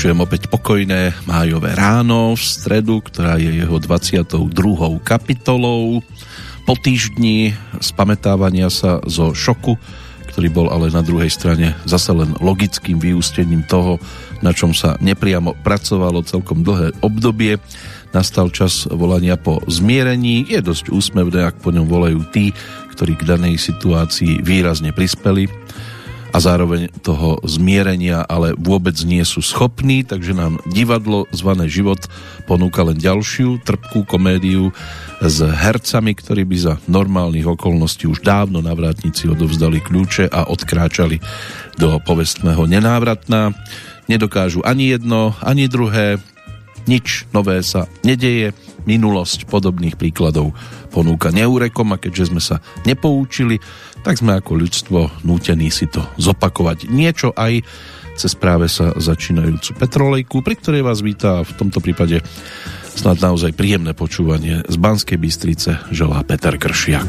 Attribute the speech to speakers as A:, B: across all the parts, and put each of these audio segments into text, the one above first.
A: Vyšujem opäť pokojné májové ráno v stredu, ktorá je jeho 22. kapitolou. Po týždni spametávania sa zo šoku, ktorý bol ale na druhej strane zase len logickým vyústením toho, na čom sa nepriamo pracovalo celkom dlhé obdobie. Nastal čas volania po zmierení. Je dosť úsmevné, ak po ňom volajú tí, ktorí k danej situácii výrazne prispeli a zároveň toho zmierenia ale vôbec nie sú schopní, takže nám divadlo zvané život ponúka len ďalšiu trpkú komédiu s hercami, ktorí by za normálnych okolností už dávno na vrátnici odovzdali kľúče a odkráčali do povestného nenávratná. Nedokážu ani jedno, ani druhé, nič nové sa nedeje, minulosť podobných príkladov ponúka neúrekom a keďže sme sa nepoučili, tak sme ako ľudstvo nútení si to zopakovať. Niečo aj cez práve sa začínajúcu petrolejku, pri ktorej vás víta v tomto prípade snad naozaj príjemné počúvanie z Banskej Bystrice želá Peter Kršiak.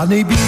B: Pořádnej být,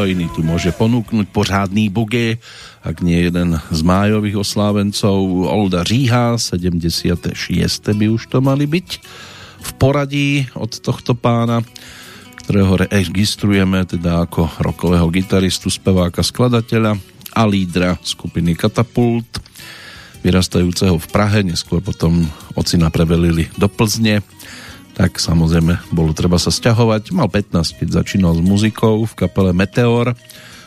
A: No a kto iný tu môže ponúknuť pořádný bugy, ak nie jeden z májových oslávencov Olda Říha, 76. by už to mali byť v poradí od tohto pána, ktorého registrujeme teda ako rokového gitaristu, speváka, skladateľa a lídra skupiny Katapult, vyrastajúceho v Prahe, neskôr potom ocina prevelili do Plzne, tak samozrejme bolo treba sa sťahovať. Mal 15, keď začínal s muzikou v kapele Meteor,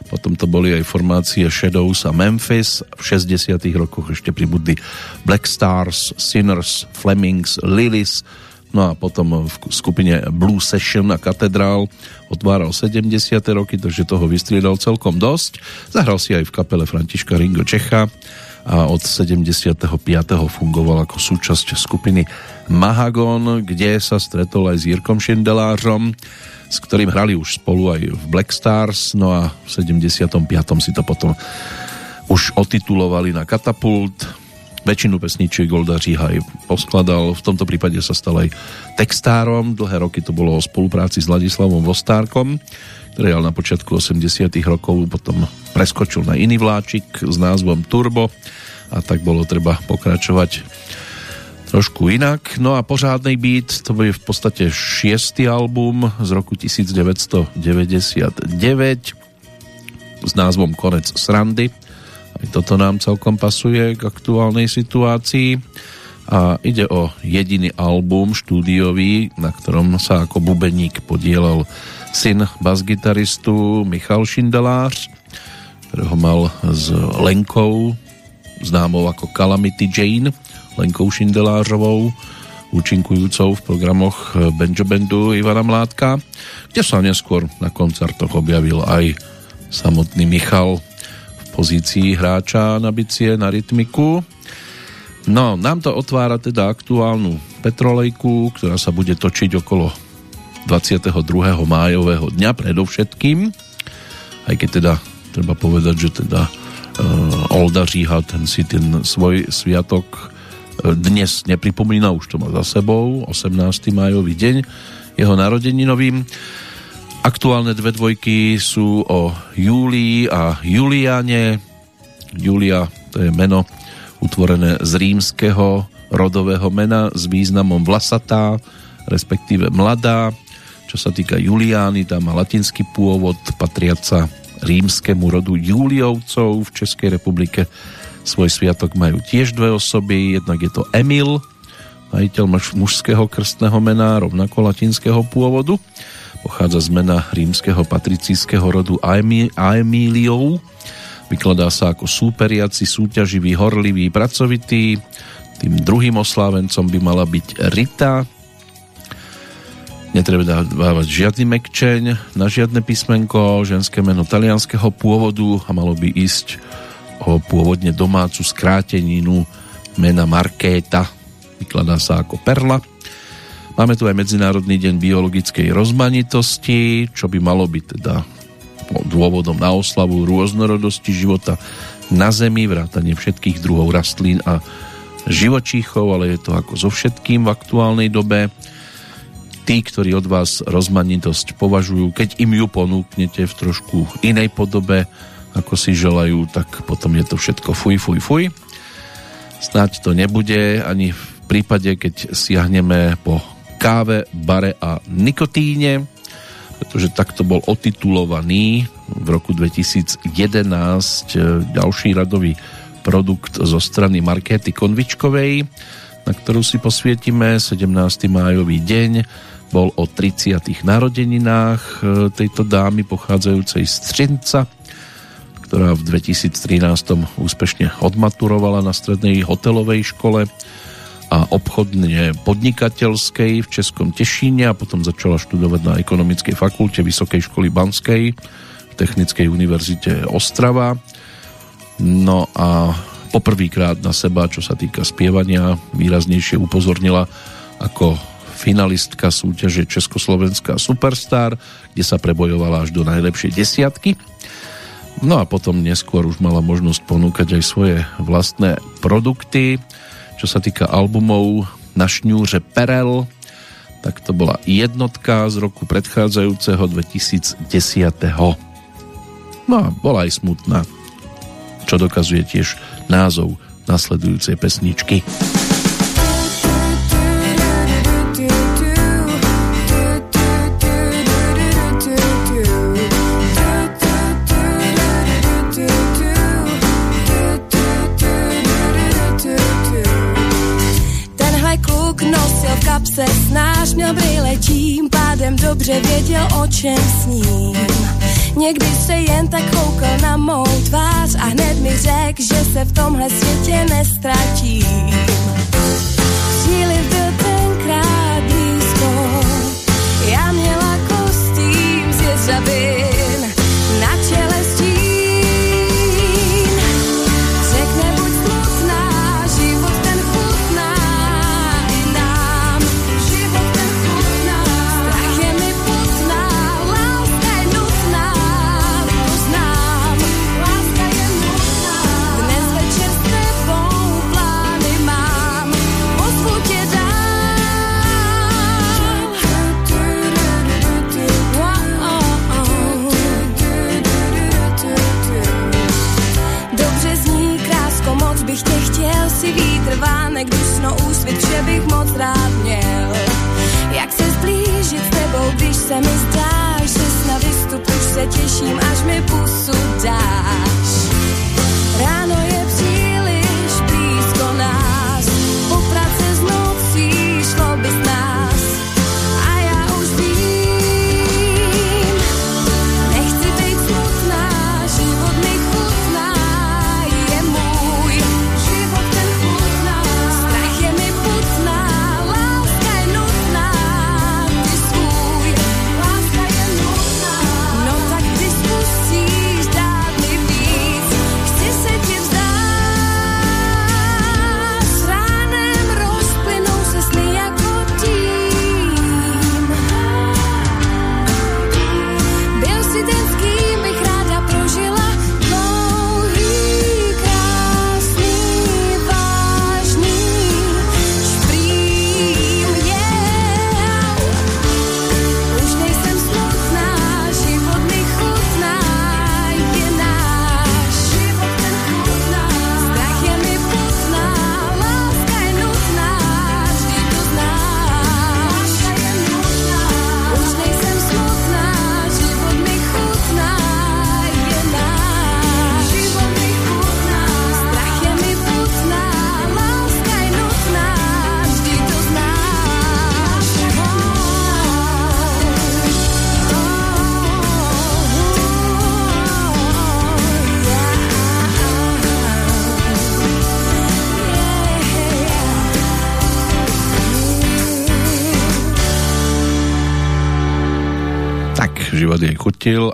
A: potom to boli aj formácie Shadows a Memphis, v 60 rokoch ešte pribudli Black Stars, Sinners, Flemings, Lilies, no a potom v skupine Blue Session a Katedrál otváral 70. roky, takže toho vystriedal celkom dosť. Zahral si aj v kapele Františka Ringo Čecha, a od 75. fungoval ako súčasť skupiny Mahagon, kde sa stretol aj s Jirkom Šindelářom, s ktorým hrali už spolu aj v Black Stars, no a v 75. si to potom už otitulovali na Katapult. Väčšinu pesničiek Golda Říha aj poskladal, v tomto prípade sa stal aj textárom, dlhé roky to bolo o spolupráci s Ladislavom Vostárkom, ale na počiatku 80 rokov potom preskočil na iný vláčik s názvom Turbo a tak bolo treba pokračovať trošku inak. No a pořádnej beat, to bude v podstate šiestý album z roku 1999 s názvom Konec srandy. Aj toto nám celkom pasuje k aktuálnej situácii a ide o jediný album štúdiový, na ktorom sa ako bubeník podielal syn basgitaristu Michal Šindelář, ktorého mal s Lenkou, známou ako Calamity Jane, Lenkou Šindelářovou, účinkujúcou v programoch Benjo Bandu Ivana Mládka, kde sa neskôr na koncertoch objavil aj samotný Michal v pozícii hráča na bicie, na rytmiku. No, nám to otvára teda aktuálnu petrolejku, ktorá sa bude točiť okolo 22. májového dňa predovšetkým, aj keď teda treba povedať, že teda uh, Olda Říha, ten si ten svoj sviatok uh, dnes nepripomína, už to má za sebou, 18. májový deň, jeho narodeninovým. Aktuálne dve dvojky sú o Júlii a Juliane. Julia to je meno utvorené z rímskeho rodového mena s významom vlasatá, respektíve mladá čo sa týka Juliány, tam má latinský pôvod, patriaca rímskému rodu Juliovcov v Českej republike. Svoj sviatok majú tiež dve osoby, jednak je to Emil, majiteľ mužského krstného mena, rovnako latinského pôvodu. Pochádza z mena rímskeho patricijského rodu Aemiliov. Vykladá sa ako súperiaci, súťaživý, horlivý, pracovitý. Tým druhým oslávencom by mala byť Rita, Netreba dávať žiadny mekčeň na žiadne písmenko, ženské meno talianského pôvodu a malo by ísť o pôvodne domácu skráteninu mena Markéta. Vykladá sa ako perla. Máme tu aj Medzinárodný deň biologickej rozmanitosti, čo by malo byť teda dôvodom na oslavu rôznorodosti života na Zemi, vrátanie všetkých druhov rastlín a živočíchov, ale je to ako so všetkým v aktuálnej dobe tí, ktorí od vás rozmanitosť považujú, keď im ju ponúknete v trošku inej podobe, ako si želajú, tak potom je to všetko fuj, fuj, fuj. Snáď to nebude ani v prípade, keď siahneme po káve, bare a nikotíne, pretože takto bol otitulovaný v roku 2011 e, ďalší radový produkt zo strany Markety Konvičkovej, na ktorú si posvietime 17. májový deň bol o 30. narodeninách e, tejto dámy pochádzajúcej z Třinca, ktorá v 2013 úspešne odmaturovala na strednej hotelovej škole a obchodne podnikateľskej v Českom Tešíne a potom začala študovať na ekonomickej fakulte Vysokej školy Banskej v Technickej univerzite Ostrava. No a poprvýkrát na seba, čo sa týka spievania, výraznejšie upozornila ako finalistka súťaže Československá Superstar, kde sa prebojovala až do najlepšej desiatky. No a potom neskôr už mala možnosť ponúkať aj svoje vlastné produkty. Čo sa týka albumov na šňúře Perel, tak to bola jednotka z roku predchádzajúceho 2010. No a bola aj smutná, čo dokazuje tiež názov nasledujúcej pesničky.
C: Měl brýle pádem dobře věděl, o čem sním. Někdy se jen tak koukal na mou tvář a hned mi řek, že se v tomhle světě nestratím. Příliv byl tenkrát blízko, já měla kostým z jeřabin, úsvit, že bych moc rád měl. Jak se zblížit s tebou, když se mi zdáš, že na vystup už se těším, až mi pusu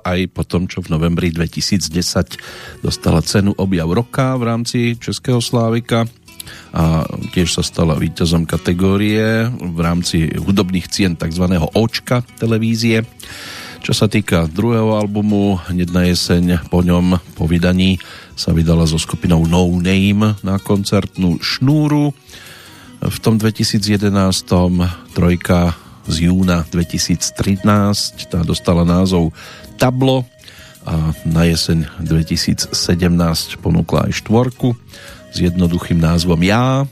A: aj po tom, čo v novembri 2010 dostala cenu objav roka v rámci Českého Slávika a tiež sa stala víťazom kategórie v rámci hudobných cien tzv. Očka televízie. Čo sa týka druhého albumu, hneď na jeseň po ňom, po vydaní, sa vydala so skupinou No Name na koncertnú šnúru. V tom 2011 trojka z júna 2013. Tá dostala názov Tablo a na jeseň 2017 ponúkla aj štvorku s jednoduchým názvom Ja.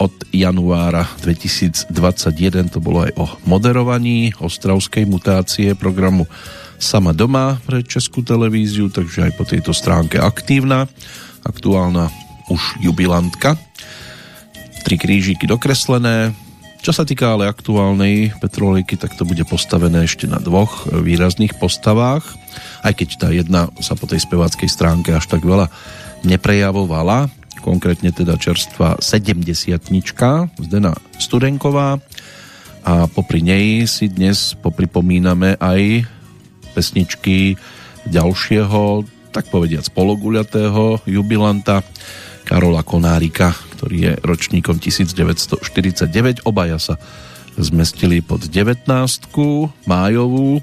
A: Od januára 2021 to bolo aj o moderovaní ostravskej mutácie programu Sama doma pre Českú televíziu, takže aj po tejto stránke aktívna, aktuálna už jubilantka. Tri krížiky dokreslené, čo sa týka ale aktuálnej Petroliky, tak to bude postavené ešte na dvoch výrazných postavách, aj keď tá jedna sa po tej speváckej stránke až tak veľa neprejavovala, konkrétne teda čerstva 70 Zdena Studenková. A popri nej si dnes popripomíname aj pesničky ďalšieho, tak povediac pologuľatého jubilanta Karola Konárika, ktorý je ročníkom 1949. Obaja sa zmestili pod 19 májovú.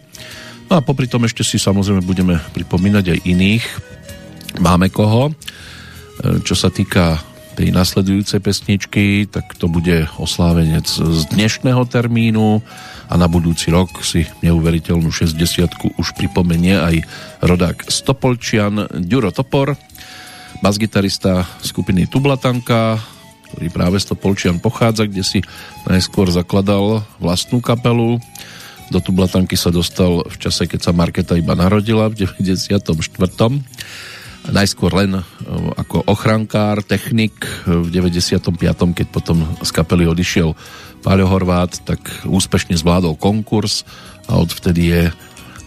A: No a popri tom ešte si samozrejme budeme pripomínať aj iných. Máme koho. E, čo sa týka tej nasledujúcej pesničky, tak to bude oslávenec z dnešného termínu a na budúci rok si neuveriteľnú 60 už pripomenie aj rodák Stopolčian Ďuro Topor, basgitarista skupiny Tublatanka, ktorý práve z Topolčian pochádza, kde si najskôr zakladal vlastnú kapelu. Do Tublatanky sa dostal v čase, keď sa Marketa iba narodila v 94. Najskôr len e, ako ochrankár, technik v 95. keď potom z kapely odišiel Páľo Horvát, tak úspešne zvládol konkurs a odvtedy je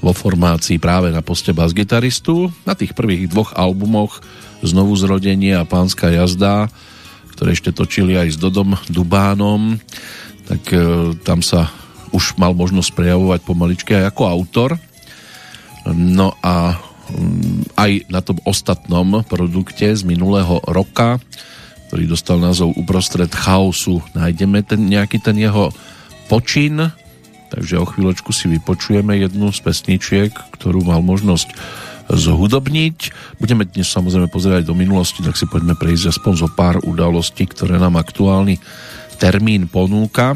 A: vo formácii práve na poste bas-gitaristu. Na tých prvých dvoch albumoch Znovu zrodenie a Pánska jazda, ktoré ešte točili aj s Dodom Dubánom, tak e, tam sa už mal možnosť prejavovať pomaličky aj ako autor. No a mm, aj na tom ostatnom produkte z minulého roka ktorý dostal názov Uprostred chaosu. Nájdeme ten, nejaký ten jeho počin, takže o chvíľočku si vypočujeme jednu z pesničiek, ktorú mal možnosť zhudobniť. Budeme dnes samozrejme pozerať do minulosti, tak si poďme prejsť aspoň zo pár udalostí, ktoré nám aktuálny termín ponúka.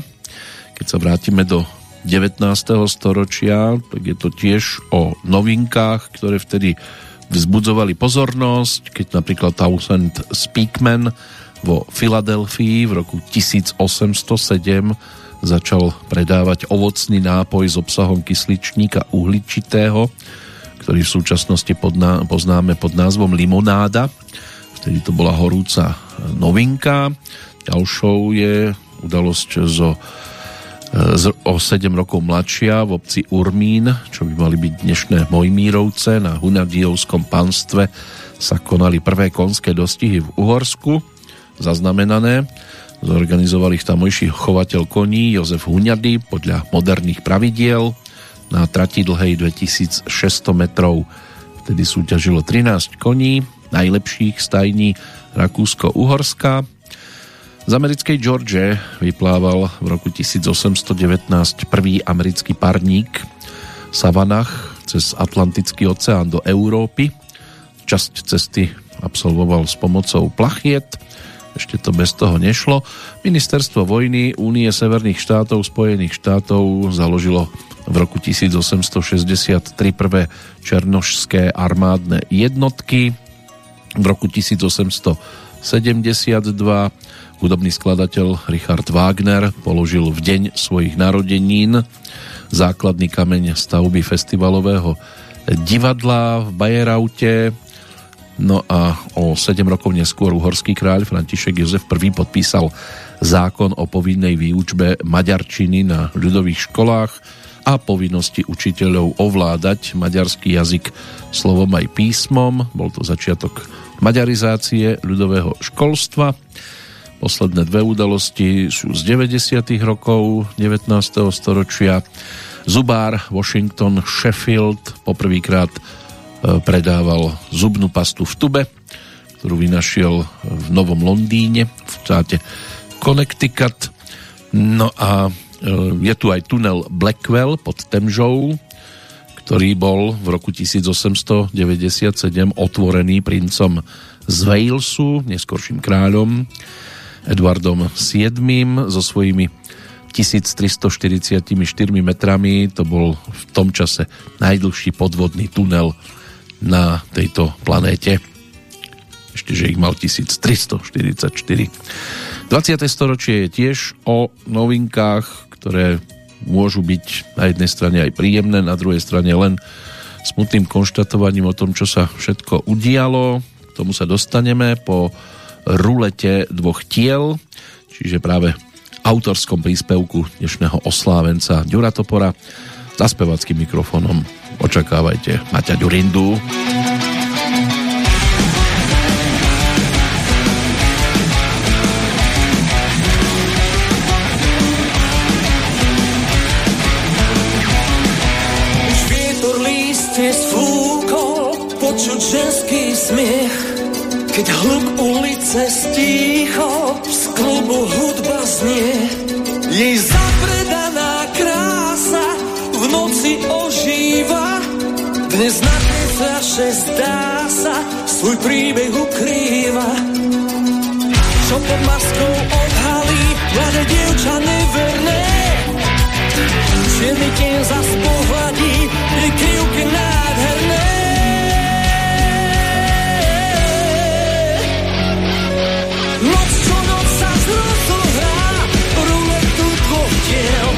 A: Keď sa vrátime do 19. storočia, tak je to tiež o novinkách, ktoré vtedy vzbudzovali pozornosť, keď napríklad Townsend Speakman vo Filadelfii v roku 1807 začal predávať ovocný nápoj s obsahom kysličníka uhličitého, ktorý v súčasnosti podná, poznáme pod názvom limonáda. Vtedy to bola horúca novinka. Ďalšou je udalosť zo, z, o 7 rokov mladšia v obci Urmín, čo by mali byť dnešné Mojmírovce. Na Hunadijovskom panstve sa konali prvé konské dostihy v Uhorsku zaznamenané. Zorganizoval ich tamojší chovateľ koní Jozef Huňady podľa moderných pravidiel na trati dlhej 2600 metrov. Vtedy súťažilo 13 koní, najlepších stajní Rakúsko-Uhorska. Z americkej George vyplával v roku 1819 prvý americký parník Savanach cez Atlantický oceán do Európy. Časť cesty absolvoval s pomocou plachiet ešte to bez toho nešlo. Ministerstvo vojny Únie Severných štátov Spojených štátov založilo v roku 1863 prvé černošské armádne jednotky. V roku 1872 hudobný skladateľ Richard Wagner položil v deň svojich narodenín základný kameň stavby festivalového divadla v Bajeraute No a o 7 rokov neskôr uhorský kráľ František Jozef I podpísal zákon o povinnej výučbe maďarčiny na ľudových školách a povinnosti učiteľov ovládať maďarský jazyk slovom aj písmom. Bol to začiatok maďarizácie ľudového školstva. Posledné dve udalosti sú z 90. rokov 19. storočia. Zubár Washington Sheffield poprvýkrát predával zubnú pastu v tube, ktorú vynašiel v Novom Londýne, v štáte Connecticut. No a e, je tu aj tunel Blackwell pod Temžou, ktorý bol v roku 1897 otvorený princom z Walesu, neskorším kráľom, Edwardom VII so svojimi 1344 metrami. To bol v tom čase najdlhší podvodný tunel na tejto planéte. Ešte, že ich mal 1344. 20. storočie je tiež o novinkách, ktoré môžu byť na jednej strane aj príjemné, na druhej strane len smutným konštatovaním o tom, čo sa všetko udialo. K tomu sa dostaneme po rulete dvoch tiel, čiže práve autorskom príspevku dnešného oslávenca Ďura Topora za spevackým mikrofónom očakávajte Maťa Ďurindu.
D: Ulice stíchol, z klubu hudba znie. Jej zapredaná krása v noci ožíva, dnes na tej fľaše zdá sa, svoj príbeh ukrýva. Čo pod maskou odhalí, mladé dievča neverné, mi tě zas pohladí, krivky nádherné. Dvoch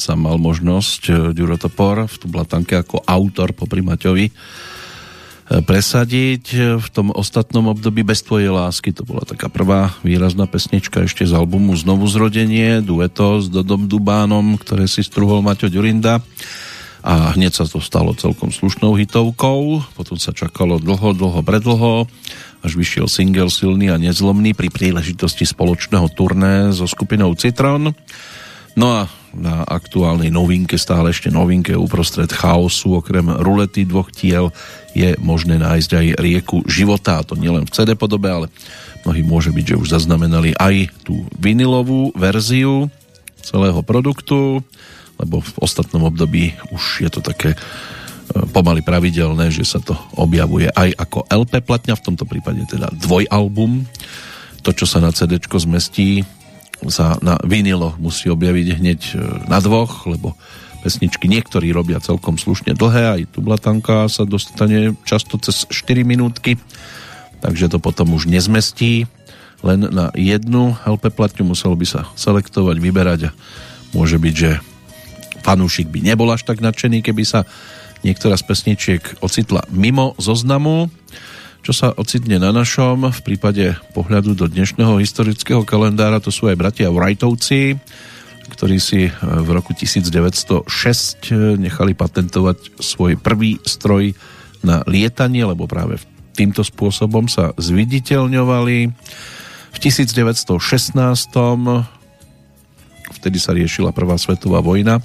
D: sa
A: mal možnosť e, Ďuro Topor v tu blatanke ako autor po Primaťovi e, presadiť e, v tom ostatnom období Bez tvojej lásky. To bola taká prvá výrazná pesnička ešte z albumu Znovu zrodenie, dueto s Dodom Dubánom, ktoré si struhol Maťo Ďurinda a hneď sa to stalo celkom slušnou hitovkou. Potom sa čakalo dlho, dlho, predlho, až vyšiel single Silný a nezlomný pri príležitosti spoločného turné so skupinou Citron. No a aktuálnej novinke, stále ešte novinke uprostred chaosu, okrem rulety dvoch tiel, je možné nájsť aj rieku života, a to nielen v CD podobe, ale mnohí môže byť, že už zaznamenali aj tú vinilovú verziu celého produktu, lebo v ostatnom období už je to také e, pomaly pravidelné, že sa to objavuje aj ako LP platňa, v tomto prípade teda dvojalbum. To, čo sa na CD zmestí, sa na viniloch musí objaviť hneď e, na dvoch, lebo pesničky niektorí robia celkom slušne dlhé, aj tu blatanka sa dostane často cez 4 minútky, takže to potom už nezmestí. Len na jednu LP platňu, muselo by sa selektovať, vyberať a môže byť, že fanúšik by nebol až tak nadšený, keby sa niektorá z pesničiek ocitla mimo zoznamu, čo sa ocitne na našom v prípade pohľadu do dnešného historického kalendára, to sú aj bratia Wrightovci, ktorí si v roku 1906 nechali patentovať svoj prvý stroj na lietanie, lebo práve týmto spôsobom sa zviditeľňovali. V 1916 vtedy sa riešila prvá svetová vojna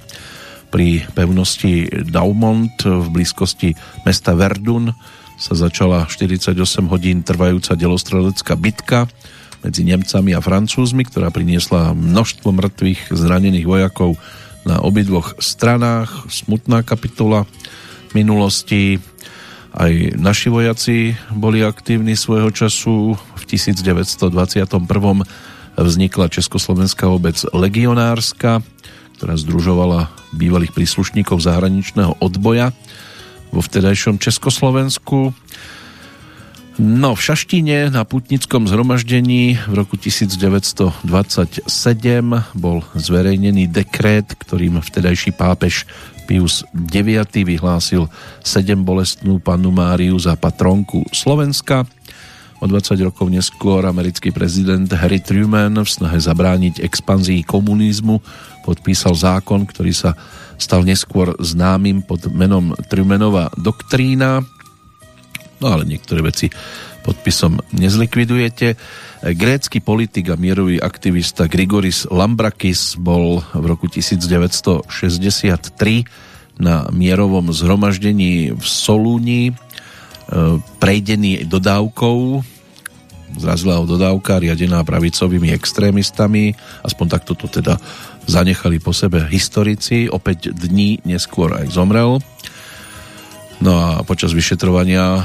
A: pri pevnosti Daumont v blízkosti mesta Verdun sa začala 48 hodín trvajúca delostrelecká bitka medzi Nemcami a Francúzmi, ktorá priniesla množstvo mŕtvych zranených vojakov na obidvoch stranách. Smutná kapitola minulosti Aj naši vojaci boli aktívni svojho času. V 1921 vznikla Československá obec legionárska, ktorá združovala bývalých príslušníkov zahraničného odboja vo vtedajšom Československu. No, v Šaštíne na putnickom zhromaždení v roku 1927 bol zverejnený dekrét, ktorým vtedajší pápež Pius IX vyhlásil sedem bolestnú panu Máriu za patronku Slovenska. O 20 rokov neskôr americký prezident Harry Truman v snahe zabrániť expanzii komunizmu podpísal zákon, ktorý sa stal neskôr známym pod menom Trumanova doktrína, No ale niektoré veci podpisom nezlikvidujete. Grécky politik a mierový aktivista Grigoris Lambrakis bol v roku 1963 na mierovom zhromaždení v Solúni e, prejdený dodávkou. Zrazila ho dodávka riadená pravicovými extrémistami. Aspoň takto to teda zanechali po sebe historici opäť dní neskôr aj zomrel no a počas vyšetrovania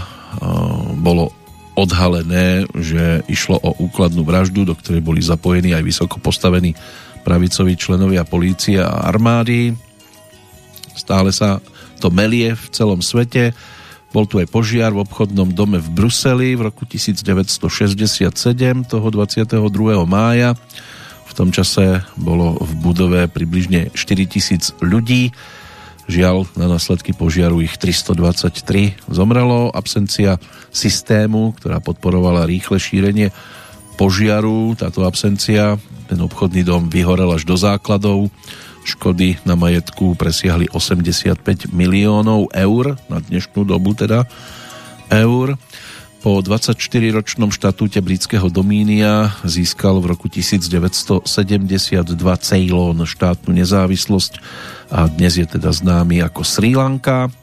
A: bolo odhalené, že išlo o úkladnú vraždu, do ktorej boli zapojení aj vysoko postavení pravicoví členovia polície a armády. Stále sa to melie v celom svete. Bol tu aj požiar v obchodnom dome v Bruseli v roku 1967, toho 22. mája. V tom čase bolo v budove približne 4000 ľudí Žiaľ, na následky požiaru ich 323 zomrelo. Absencia systému, ktorá podporovala rýchle šírenie požiaru, táto absencia, ten obchodný dom vyhorel až do základov. Škody na majetku presiahli 85 miliónov eur, na dnešnú dobu teda eur. Po 24-ročnom štatúte britského domínia získal v roku 1972 Ceylon štátnu nezávislosť a dnes je teda známy ako Sri Lanka.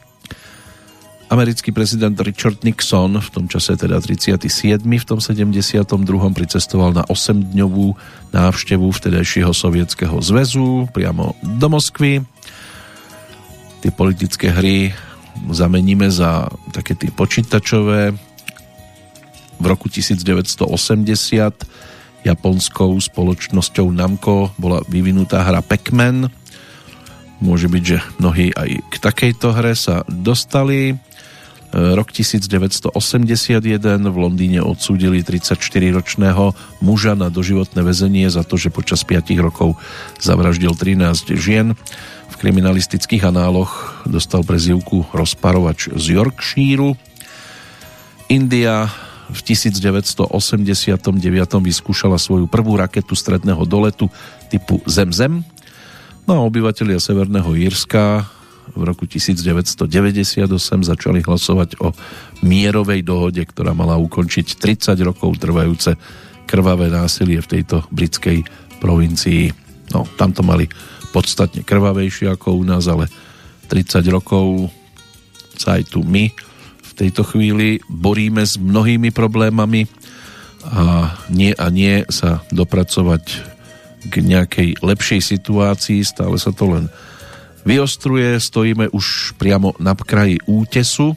A: Americký prezident Richard Nixon, v tom čase teda 37. v tom 72. pricestoval na 8-dňovú návštevu vtedajšieho sovietského zväzu priamo do Moskvy. Tie politické hry zameníme za také tie počítačové, v roku 1980 japonskou spoločnosťou Namco bola vyvinutá hra Pac-Man. Môže byť, že mnohí aj k takejto hre sa dostali. E, rok 1981 v Londýne odsúdili 34-ročného muža na doživotné väzenie za to, že počas 5 rokov zavraždil 13 žien. V kriminalistických análoch dostal prezivku rozparovač z Yorkshíreu. India v 1989 vyskúšala svoju prvú raketu stredného doletu typu Zem-Zem. No a obyvatelia Severného Írska v roku 1998 začali hlasovať o mierovej dohode, ktorá mala ukončiť 30 rokov trvajúce krvavé násilie v tejto britskej provincii. No, tam to mali podstatne krvavejšie ako u nás, ale 30 rokov sa aj tu my tejto chvíli boríme s mnohými problémami a nie a nie sa dopracovať k nejakej lepšej situácii, stále sa to len vyostruje, stojíme už priamo na kraji útesu,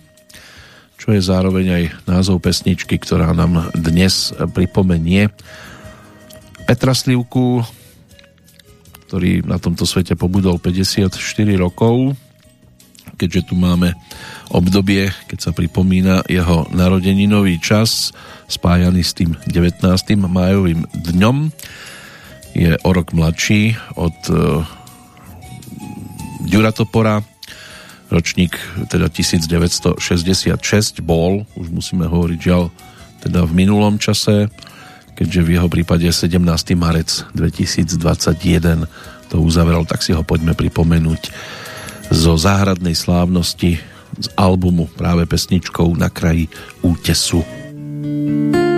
A: čo je zároveň aj názov pesničky, ktorá nám dnes pripomenie Petra Slivku, ktorý na tomto svete pobudol 54 rokov, keďže tu máme obdobie, keď sa pripomína jeho narodeninový čas, spájaný s tým 19. májovým dňom. Je o rok mladší od uh, Ďura Topora, ročník teda 1966 bol, už musíme hovoriť žiaľ, teda v minulom čase, keďže v jeho prípade 17. marec 2021 to uzavrel, tak si ho poďme pripomenúť zo záhradnej slávnosti z albumu práve pesničkou Na kraji útesu.
B: Vravíš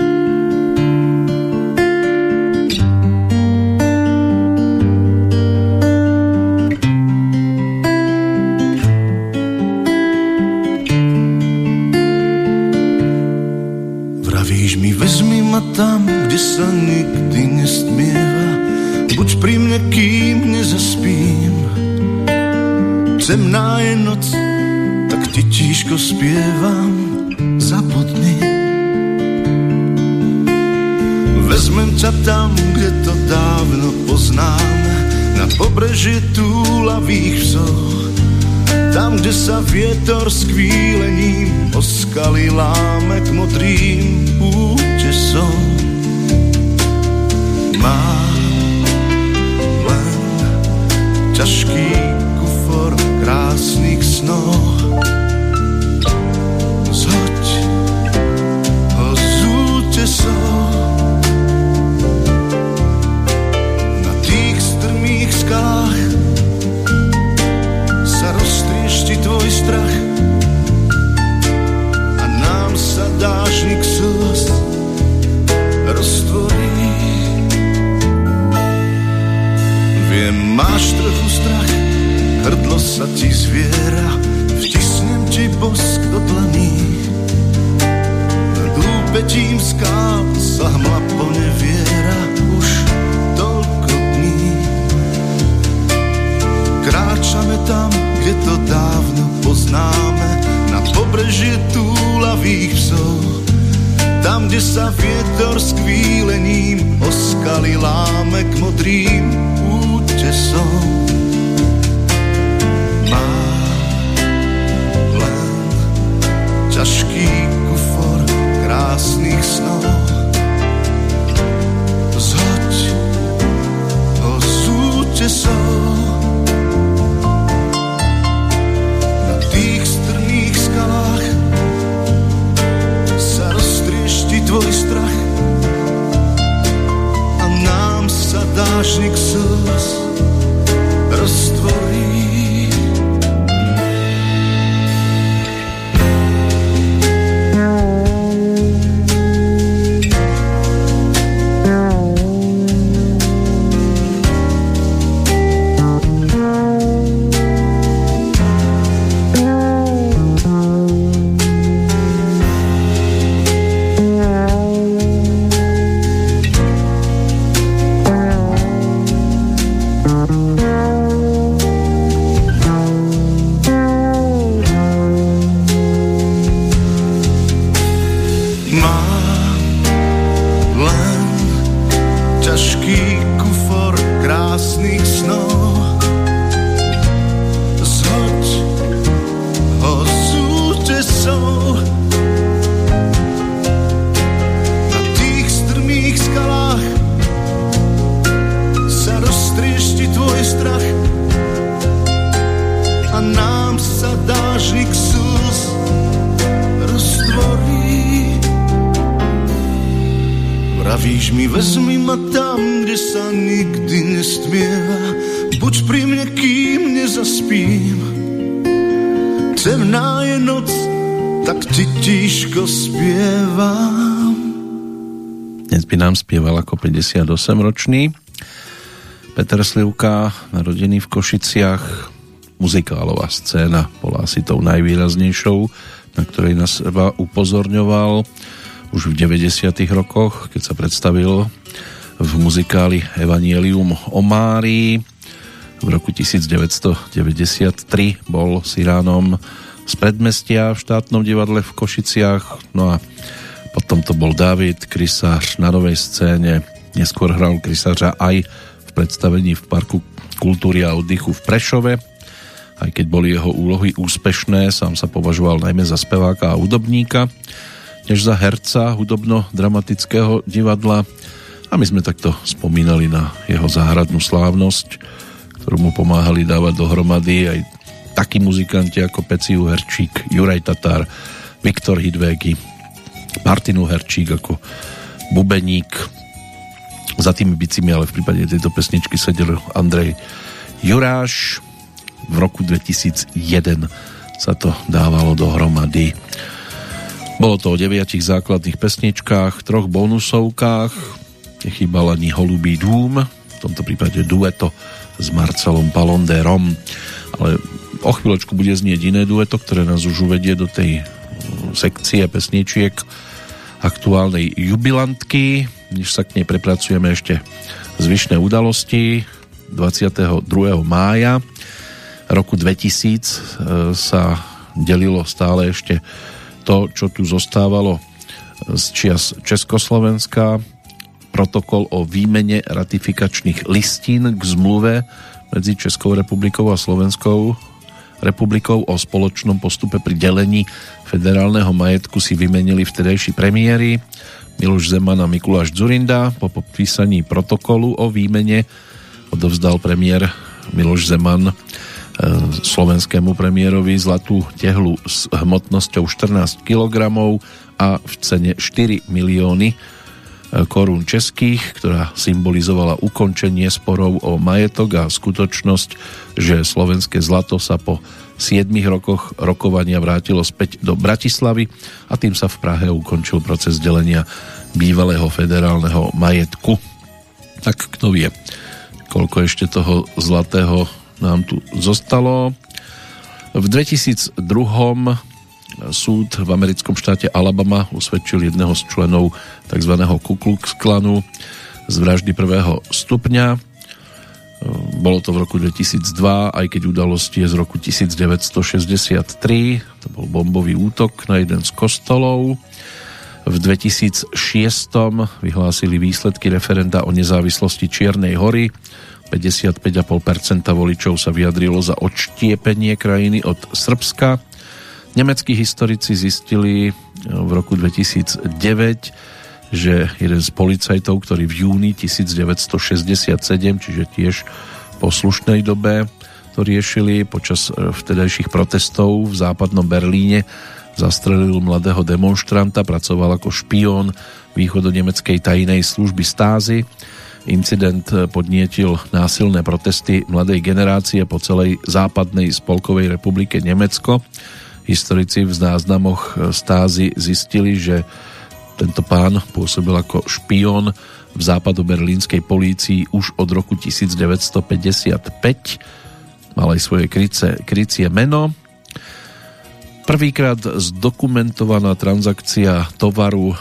B: Temná je noc, titíško spievam zabudni. Vezmem ťa tam, kde to dávno poznáme, na pobrežie túlavých vzoch. Tam, kde sa vietor s kvílením oskali láme k modrým útesom. Mám len ťažký kufor krásnych snov. Zhoď ho z útesov. Na tých strmých skalách sa roztriešti tvoj strach a nám sa dážnik slz roztvorí. Viem, máš trochu strach, hrdlo sa ti zviera, vtisnem ti bosk do dlaní. Úpetím skál sa hmla poneviera už toľko dní. Kráčame tam, kde to dávno poznáme, na pobrežie túlavých psov. Tam, kde sa vietor s kvílením oskali láme k modrým útesom. Krásnych
A: 58-ročný. Peter Slivka, narodený v Košiciach, muzikálová scéna bola asi tou najvýraznejšou, na ktorej nás seba upozorňoval už v 90. rokoch, keď sa predstavil v muzikáli Evangelium o Márii. V roku 1993 bol Siránom z predmestia v štátnom divadle v Košiciach, no a potom to bol David Krysář na novej scéne, neskôr hral Krysářa aj v predstavení v Parku kultúry a oddychu v Prešove, aj keď boli jeho úlohy úspešné, sám sa považoval najmä za speváka a hudobníka, než za herca hudobno-dramatického divadla a my sme takto spomínali na jeho záhradnú slávnosť, ktorú mu pomáhali dávať dohromady aj takí muzikanti ako Peciu Herčík, Juraj Tatár, Viktor Hidvégy, Martinu Herčík ako bubeník. Za tými bicimi, ale v prípade tejto pesničky sedel Andrej Juráš. V roku 2001 sa to dávalo dohromady. Bolo to o deviatich základných pesničkách, troch bonusovkách, nechýbal ani Holubý dům, v tomto prípade dueto s Marcelom Palonderom, ale o chvíľočku bude znieť iné dueto, ktoré nás už uvedie do tej sekcie pesničiek aktuálnej jubilantky, než sa k nej prepracujeme ešte zvyšné udalosti 22. mája roku 2000 sa delilo stále ešte to, čo tu zostávalo z čias Československa, protokol o výmene ratifikačných listín k zmluve medzi Českou republikou a Slovenskou republikou o spoločnom postupe pri delení federálneho majetku si vymenili vtedajší premiéry Miloš Zeman a Mikuláš Zurinda. Po podpísaní protokolu o výmene odovzdal premiér Miloš Zeman e, slovenskému premiérovi zlatú tehlu s hmotnosťou 14 kg a v cene 4 milióny korún českých, ktorá symbolizovala ukončenie sporov o majetok a skutočnosť, že slovenské zlato sa po 7 rokoch rokovania vrátilo späť do Bratislavy a tým sa v Prahe ukončil proces delenia bývalého federálneho majetku. Tak kto vie, koľko ešte toho zlatého nám tu zostalo. V 2002 súd v americkom štáte Alabama usvedčil jedného z členov tzv. Ku Klux Klanu z vraždy prvého stupňa. Bolo to v roku 2002, aj keď udalosti je z roku 1963. To bol bombový útok na jeden z kostolov. V 2006 vyhlásili výsledky referenda o nezávislosti Čiernej hory. 55,5% voličov sa vyjadrilo za odštiepenie krajiny od Srbska Nemeckí historici zistili eh, v roku 2009, že jeden z policajtov, ktorý v júni 1967, čiže tiež po slušnej dobe to riešili počas eh, vtedajších protestov v západnom Berlíne, zastrelil mladého demonstranta, pracoval ako špión východonemeckej tajnej služby stázy. Incident eh, podnietil násilné protesty mladej generácie po celej západnej spolkovej republike Nemecko Historici v záznamoch e, stázy zistili, že tento pán pôsobil ako špión v západoberlínskej polícii už od roku 1955. Mal aj svoje kryce, krycie meno. Prvýkrát zdokumentovaná transakcia tovaru e,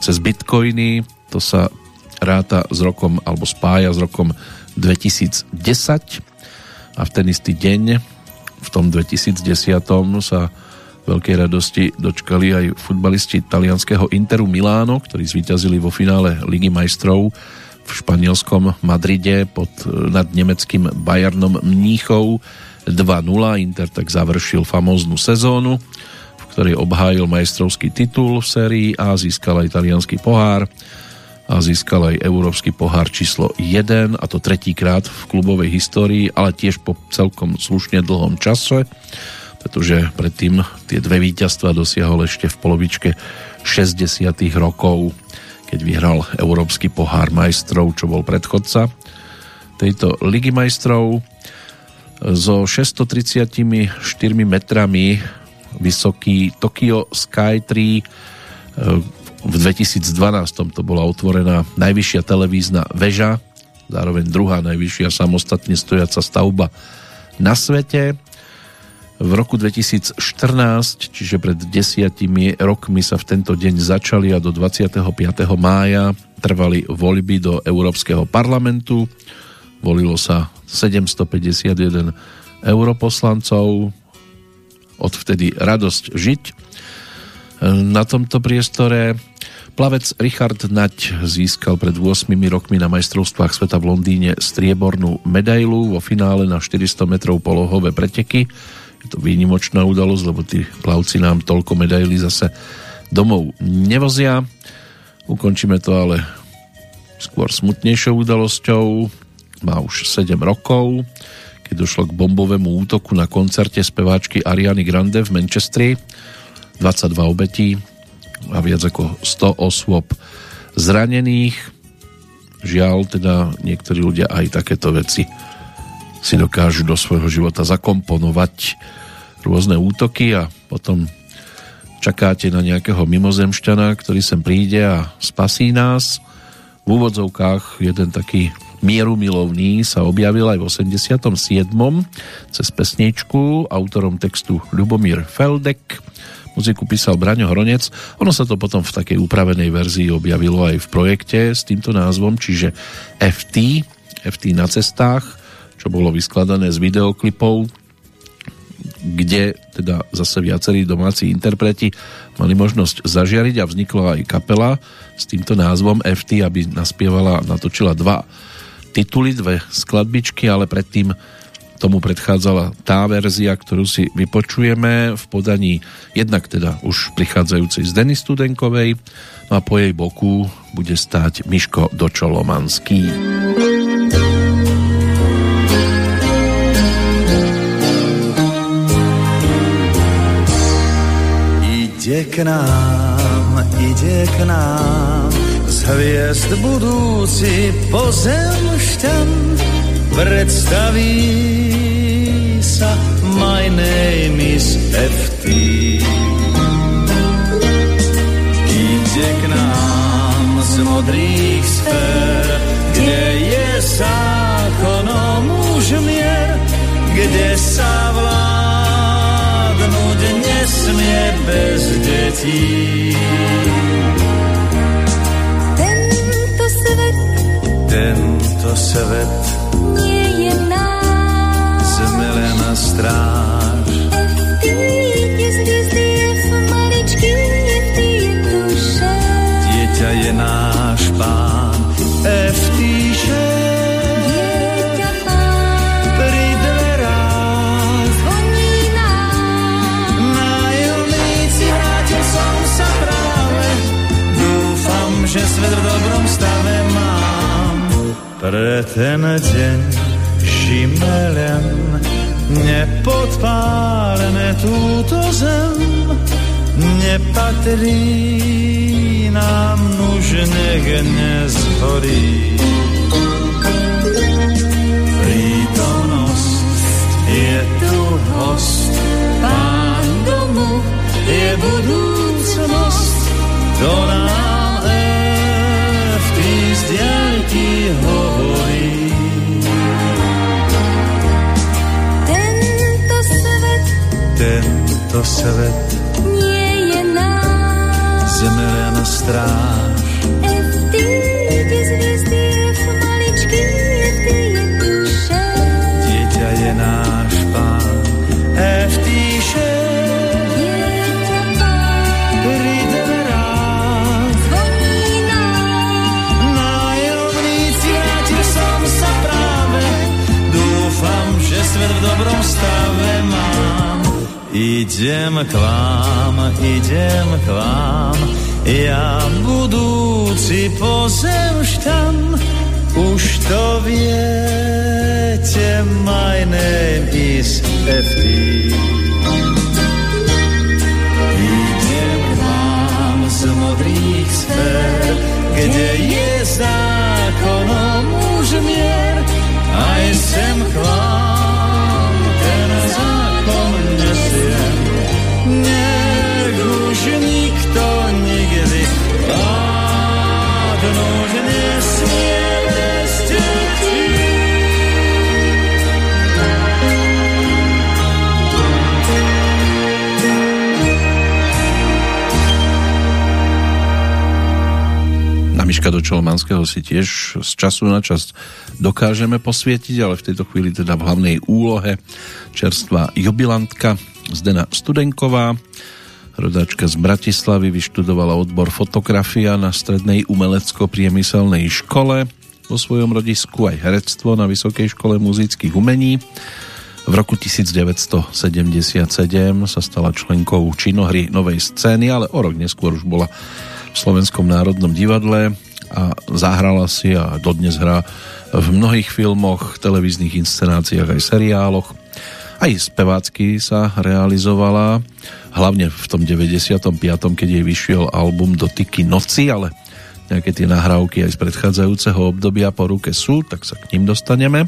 A: cez bitcoiny, to sa ráta s rokom, alebo spája s rokom 2010 a v ten istý deň v tom 2010 sa veľkej radosti dočkali aj futbalisti talianského Interu Miláno, ktorí zvíťazili vo finále Ligy majstrov v španielskom Madride pod, nad nemeckým Bayernom Mníchov 2-0. Inter tak završil famóznu sezónu, v ktorej obhájil majstrovský titul v sérii a získal aj italianský pohár a získal aj Európsky pohár číslo 1 a to tretíkrát v klubovej histórii, ale tiež po celkom slušne dlhom čase, pretože predtým tie dve víťazstva dosiahol ešte v polovičke 60 rokov, keď vyhral Európsky pohár majstrov, čo bol predchodca tejto ligy majstrov. So 634 metrami vysoký Tokyo Sky 3 v 2012 to bola otvorená najvyššia televízna väža, zároveň druhá najvyššia samostatne stojaca stavba na svete. V roku 2014, čiže pred desiatimi rokmi sa v tento deň začali a do 25. mája trvali voľby do Európskeho parlamentu. Volilo sa 751 europoslancov. Odvtedy radosť žiť na tomto priestore Plavec Richard Nať získal pred 8 rokmi na majstrovstvách sveta v Londýne striebornú medailu vo finále na 400 metrov polohové preteky. Je to výnimočná udalosť, lebo tí plavci nám toľko medailí zase domov nevozia. Ukončíme to ale skôr smutnejšou udalosťou. Má už 7 rokov, keď došlo k bombovému útoku na koncerte speváčky Ariany Grande v Manchestri. 22 obetí, a viac ako 100 osôb zranených. Žiaľ, teda niektorí ľudia aj takéto veci si dokážu do svojho života zakomponovať rôzne útoky a potom čakáte na nejakého mimozemšťana, ktorý sem príde a spasí nás. V úvodzovkách jeden taký mierumilovný sa objavil aj v 87. cez pesničku autorom textu Ľubomír Feldek Muziku písal Braňo Hronec. Ono sa to potom v takej upravenej verzii objavilo aj v projekte s týmto názvom, čiže FT, FT na cestách, čo bolo vyskladané z videoklipov kde teda zase viacerí domáci interpreti mali možnosť zažiariť a vznikla aj kapela s týmto názvom FT, aby naspievala a natočila dva tituly, dve skladbičky, ale predtým tomu predchádzala tá verzia, ktorú si vypočujeme v podaní jednak teda už prichádzajúcej z Denis Studenkovej no a po jej boku bude stáť Miško Dočolomanský.
E: Ide k nám, ide k nám. Z hviezd budúci pozemšťan predstaví sa My name is FT Ide k nám z modrých sfér kde je zákonom už mier kde sa vládnuť nesmie bez detí
F: Tento svet
E: tento svet
F: nie je náš.
E: sme len stráž. Pre ten deň žime len nepodpálené túto zem, nepatrí nám nuž nech nezhorí. Prítomnosť je tu host, pán domu je budúcnosť, to nám FT z diaľky hovorí.
F: Tento svet nie je náš.
E: zeme len stráž, Idem k vám, idem k vám, ja budúci pozemšťan, už to viete, my name is FT. Idem k vám z modrých sfér, kde je zákonom už mier, aj sem k vám
A: Miška do Čolomanského si tiež z času na čas dokážeme posvietiť, ale v tejto chvíli teda v hlavnej úlohe čerstvá jubilantka Zdena Studenková, rodáčka z Bratislavy, vyštudovala odbor fotografia na strednej umelecko-priemyselnej škole, vo svojom rodisku aj herectvo na Vysokej škole muzických umení. V roku 1977 sa stala členkou činohry Novej scény, ale o rok neskôr už bola v Slovenskom národnom divadle a zahrala si a dodnes hrá v mnohých filmoch, televíznych inscenáciách aj seriáloch. Aj spevácky sa realizovala, hlavne v tom 95. keď jej vyšiel album Dotyky noci, ale nejaké tie nahrávky aj z predchádzajúceho obdobia po ruke sú, tak sa k ním dostaneme.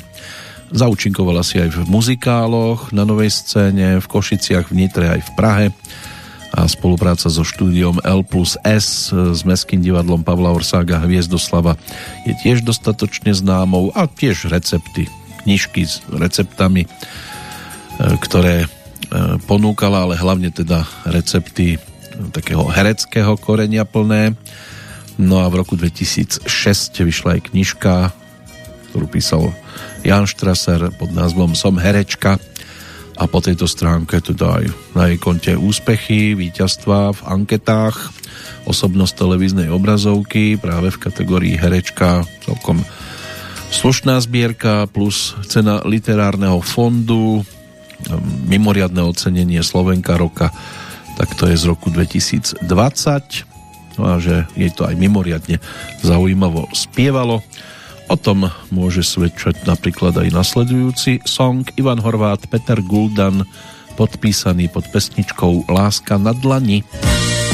A: Zaučinkovala si aj v muzikáloch na novej scéne, v Košiciach, v Nitre aj v Prahe a spolupráca so štúdiom L plus S s Mestským divadlom Pavla Orsága Hviezdoslava je tiež dostatočne známou a tiež recepty, knižky s receptami, ktoré e, ponúkala, ale hlavne teda recepty takého hereckého korenia plné. No a v roku 2006 vyšla aj knižka, ktorú písal Jan Strasser pod názvom Som herečka
F: a po tejto stránke teda aj na jej konte úspechy, víťazstva v anketách, osobnosť televíznej obrazovky práve v kategórii herečka celkom slušná zbierka plus cena literárneho fondu mimoriadne ocenenie Slovenka roka tak to je z roku 2020 no a že jej to aj mimoriadne zaujímavo spievalo. O tom môže svedčať napríklad aj nasledujúci song. Ivan Horvát, Peter Guldan, podpísaný pod pesničkou Láska na dlani. Láska na dlani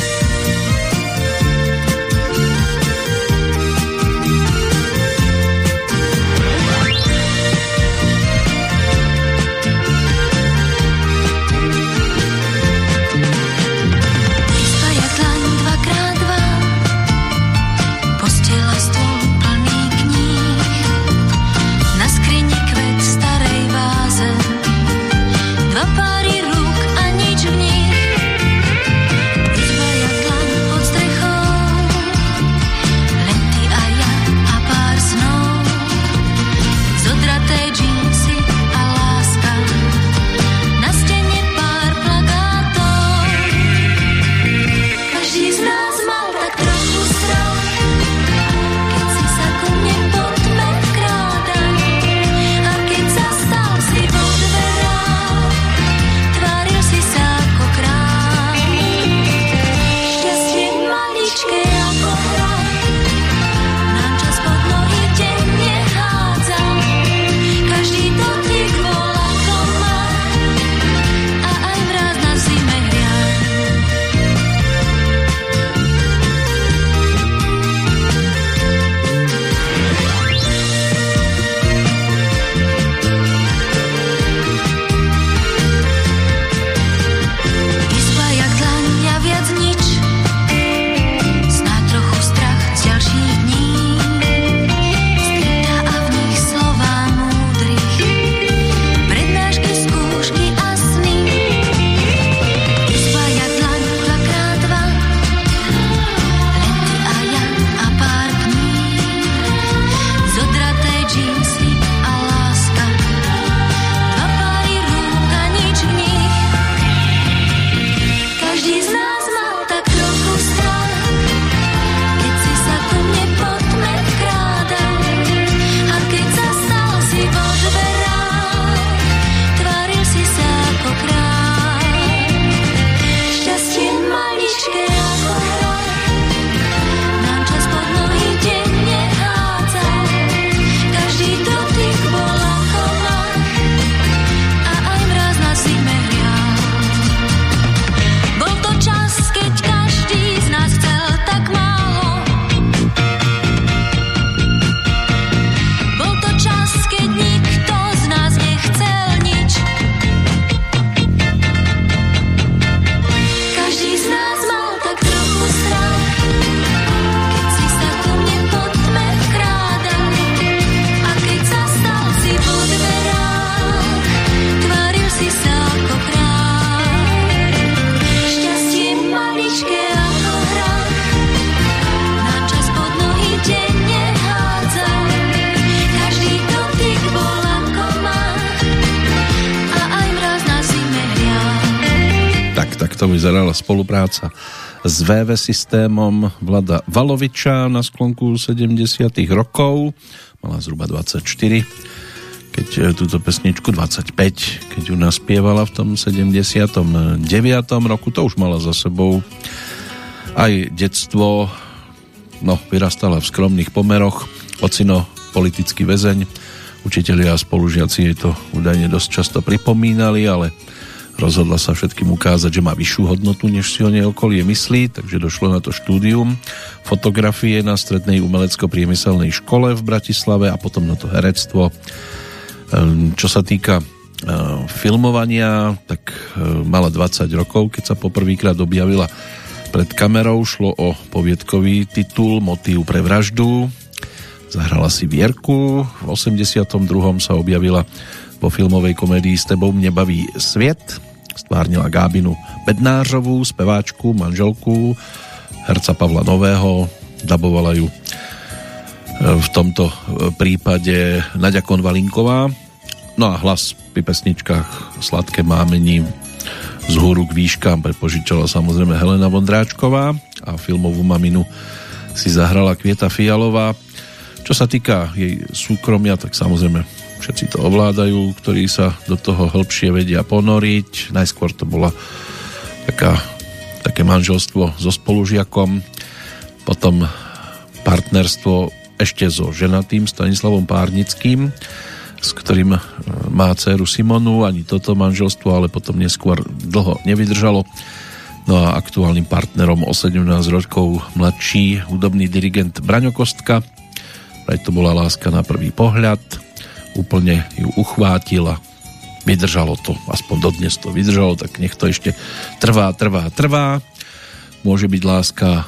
F: vyzerala spolupráca s VV systémom Vlada Valoviča na sklonku 70 rokov. Mala zhruba 24, keď e, túto pesničku 25, keď ju naspievala v tom 79. roku, to už mala za sebou aj detstvo, no vyrastala v skromných pomeroch, ocino politický väzeň, učitelia a spolužiaci jej to údajne dosť často pripomínali, ale Rozhodla sa všetkým ukázať, že má vyššiu hodnotu, než si o nej okolie myslí, takže došlo na to štúdium fotografie na Strednej umelecko-priemyselnej škole v Bratislave a potom na to herectvo. Ehm, čo sa týka ehm, filmovania, tak ehm, mala 20 rokov, keď sa poprvýkrát objavila pred kamerou. Šlo o poviedkový titul Motív pre vraždu. Zahrala si Vierku. V 82. sa objavila vo filmovej komédii S tebou mne baví svět. Stvárnila Gábinu Bednářovú, speváčku, manželku herca Pavla Nového, dabovala ju e, v tomto e, prípade Nadia Konvalinková. No a hlas
A: pri pesničkách Sladké mámení z húru k výškám prepožičala samozrejme Helena Vondráčková a filmovú maminu si zahrala Kvieta Fialová. Čo sa týka jej súkromia, tak samozrejme všetci to ovládajú, ktorí sa do toho hĺbšie vedia ponoriť. Najskôr to bola taká, také manželstvo so spolužiakom, potom partnerstvo ešte so ženatým Stanislavom Párnickým, s ktorým e, má dceru Simonu, ani toto manželstvo, ale potom neskôr dlho nevydržalo. No a aktuálnym partnerom o 17 rokov mladší hudobný dirigent Braňo Kostka. Aj to bola láska na prvý pohľad. Úplne ju uchvátila. Vydržalo to, aspoň dodnes to vydržalo, tak nech to ešte trvá, trvá, trvá. Môže byť láska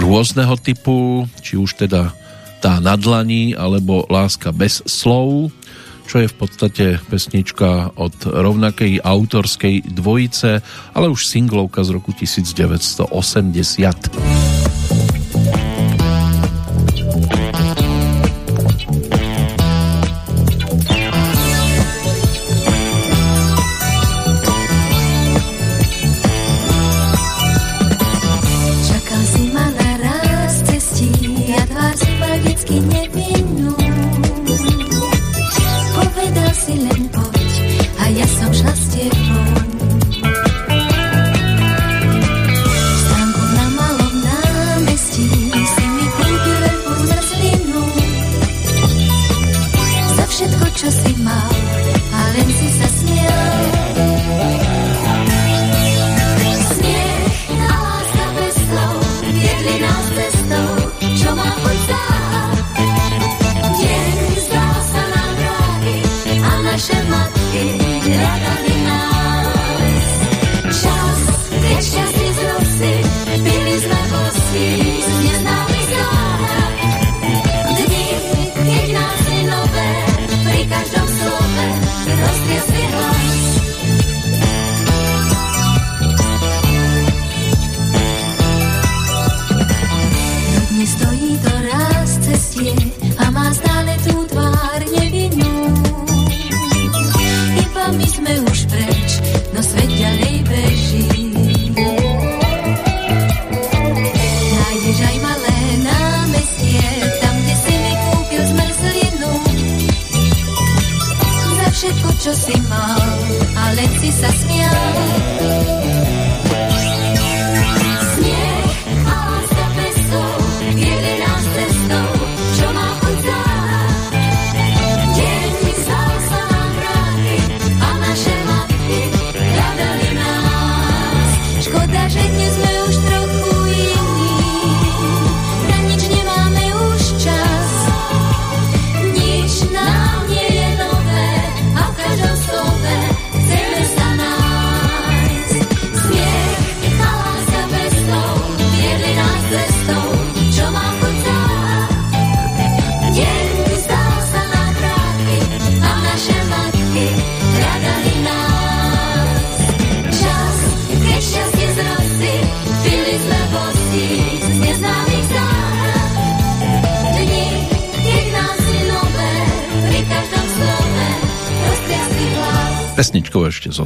A: rôzneho typu, či už teda tá nadlaní, alebo láska bez slov, čo je v podstate pesnička od rovnakej autorskej dvojice, ale už singlovka z roku 1980.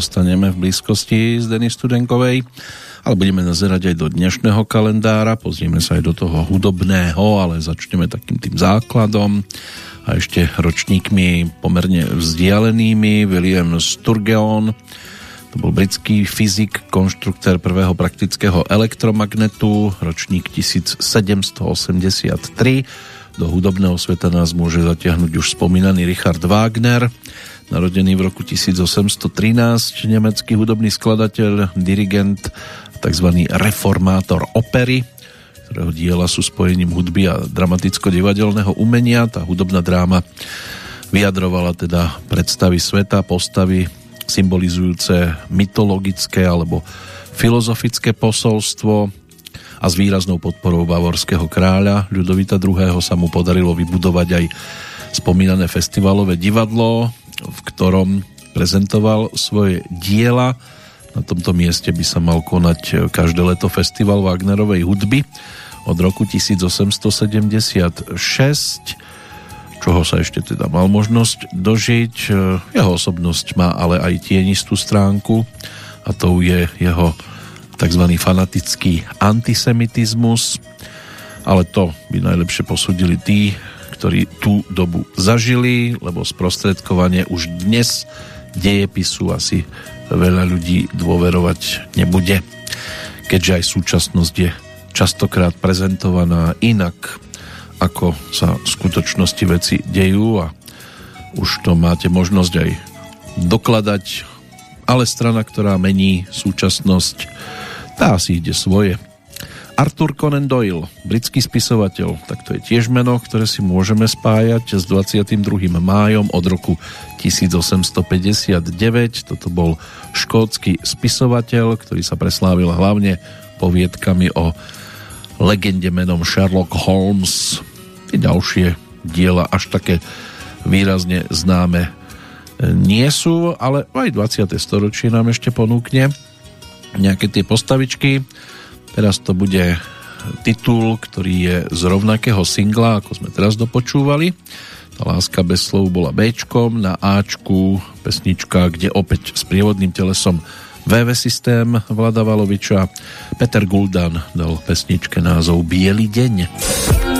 A: ešte zostaneme v blízkosti z Denis Studenkovej, ale budeme nazerať aj do dnešného kalendára, pozrieme sa aj do toho hudobného, ale začneme takým tým základom a ešte ročníkmi pomerne vzdialenými. William Sturgeon, to bol britský fyzik, konštruktér prvého praktického elektromagnetu, ročník 1783. Do hudobného sveta nás môže zatiahnuť už spomínaný Richard Wagner, narodený v roku 1813, nemecký hudobný skladateľ, dirigent, tzv. reformátor opery, ktorého diela sú spojením hudby a dramaticko-divadelného umenia. Tá hudobná dráma vyjadrovala teda predstavy sveta, postavy symbolizujúce mytologické alebo filozofické posolstvo a s výraznou podporou bavorského kráľa Ľudovita II. sa mu podarilo vybudovať aj spomínané festivalové divadlo, v ktorom prezentoval svoje diela. Na tomto mieste by sa mal konať každé leto festival Wagnerovej hudby od roku 1876, čoho sa ešte teda mal možnosť dožiť. Jeho osobnosť má ale aj tienistú stránku a to je jeho tzv. fanatický antisemitizmus, ale to by najlepšie posudili tí, ktorí tú dobu zažili, lebo sprostredkovanie už dnes dejepisu asi veľa ľudí dôverovať nebude, keďže aj súčasnosť je častokrát prezentovaná inak ako sa v skutočnosti veci dejú a už to máte možnosť aj dokladať, ale strana, ktorá mení súčasnosť, tá si ide svoje. Arthur Conan Doyle, britský spisovateľ, tak to je tiež meno, ktoré si môžeme spájať s 22. májom od roku 1859. Toto bol škótsky spisovateľ, ktorý sa preslávil hlavne poviedkami o legende menom Sherlock Holmes, Tie ďalšie diela až také výrazne známe nie sú, ale aj 20. storočie nám ešte ponúkne nejaké tie postavičky. Teraz to bude titul, ktorý je z rovnakého singla, ako sme teraz dopočúvali. Tá láska bez slov bola B, na Ačku pesnička, kde opäť s prievodným telesom VV systém Vlada Valoviča. Peter Guldan dal pesničke názov Bielý deň.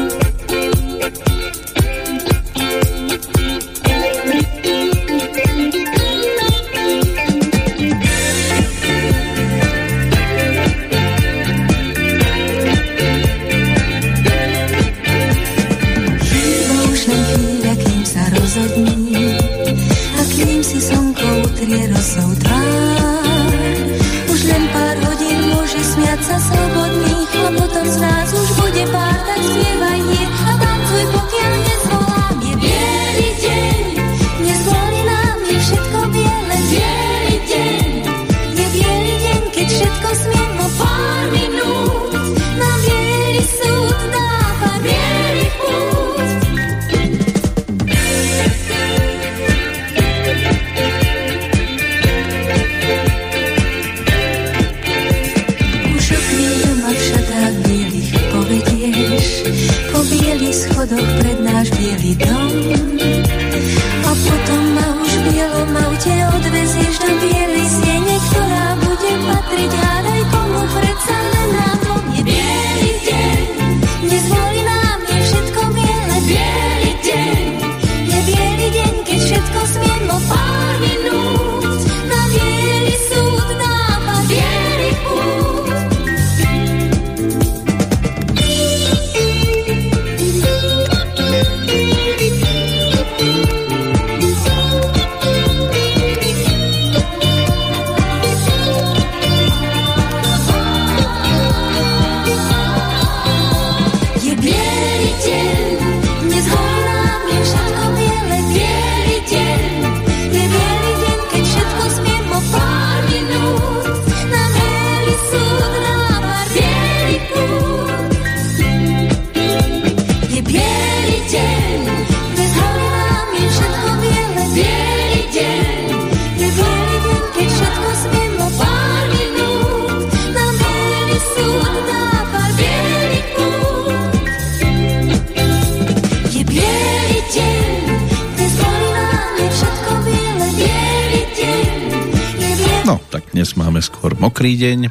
A: Mokrý deň,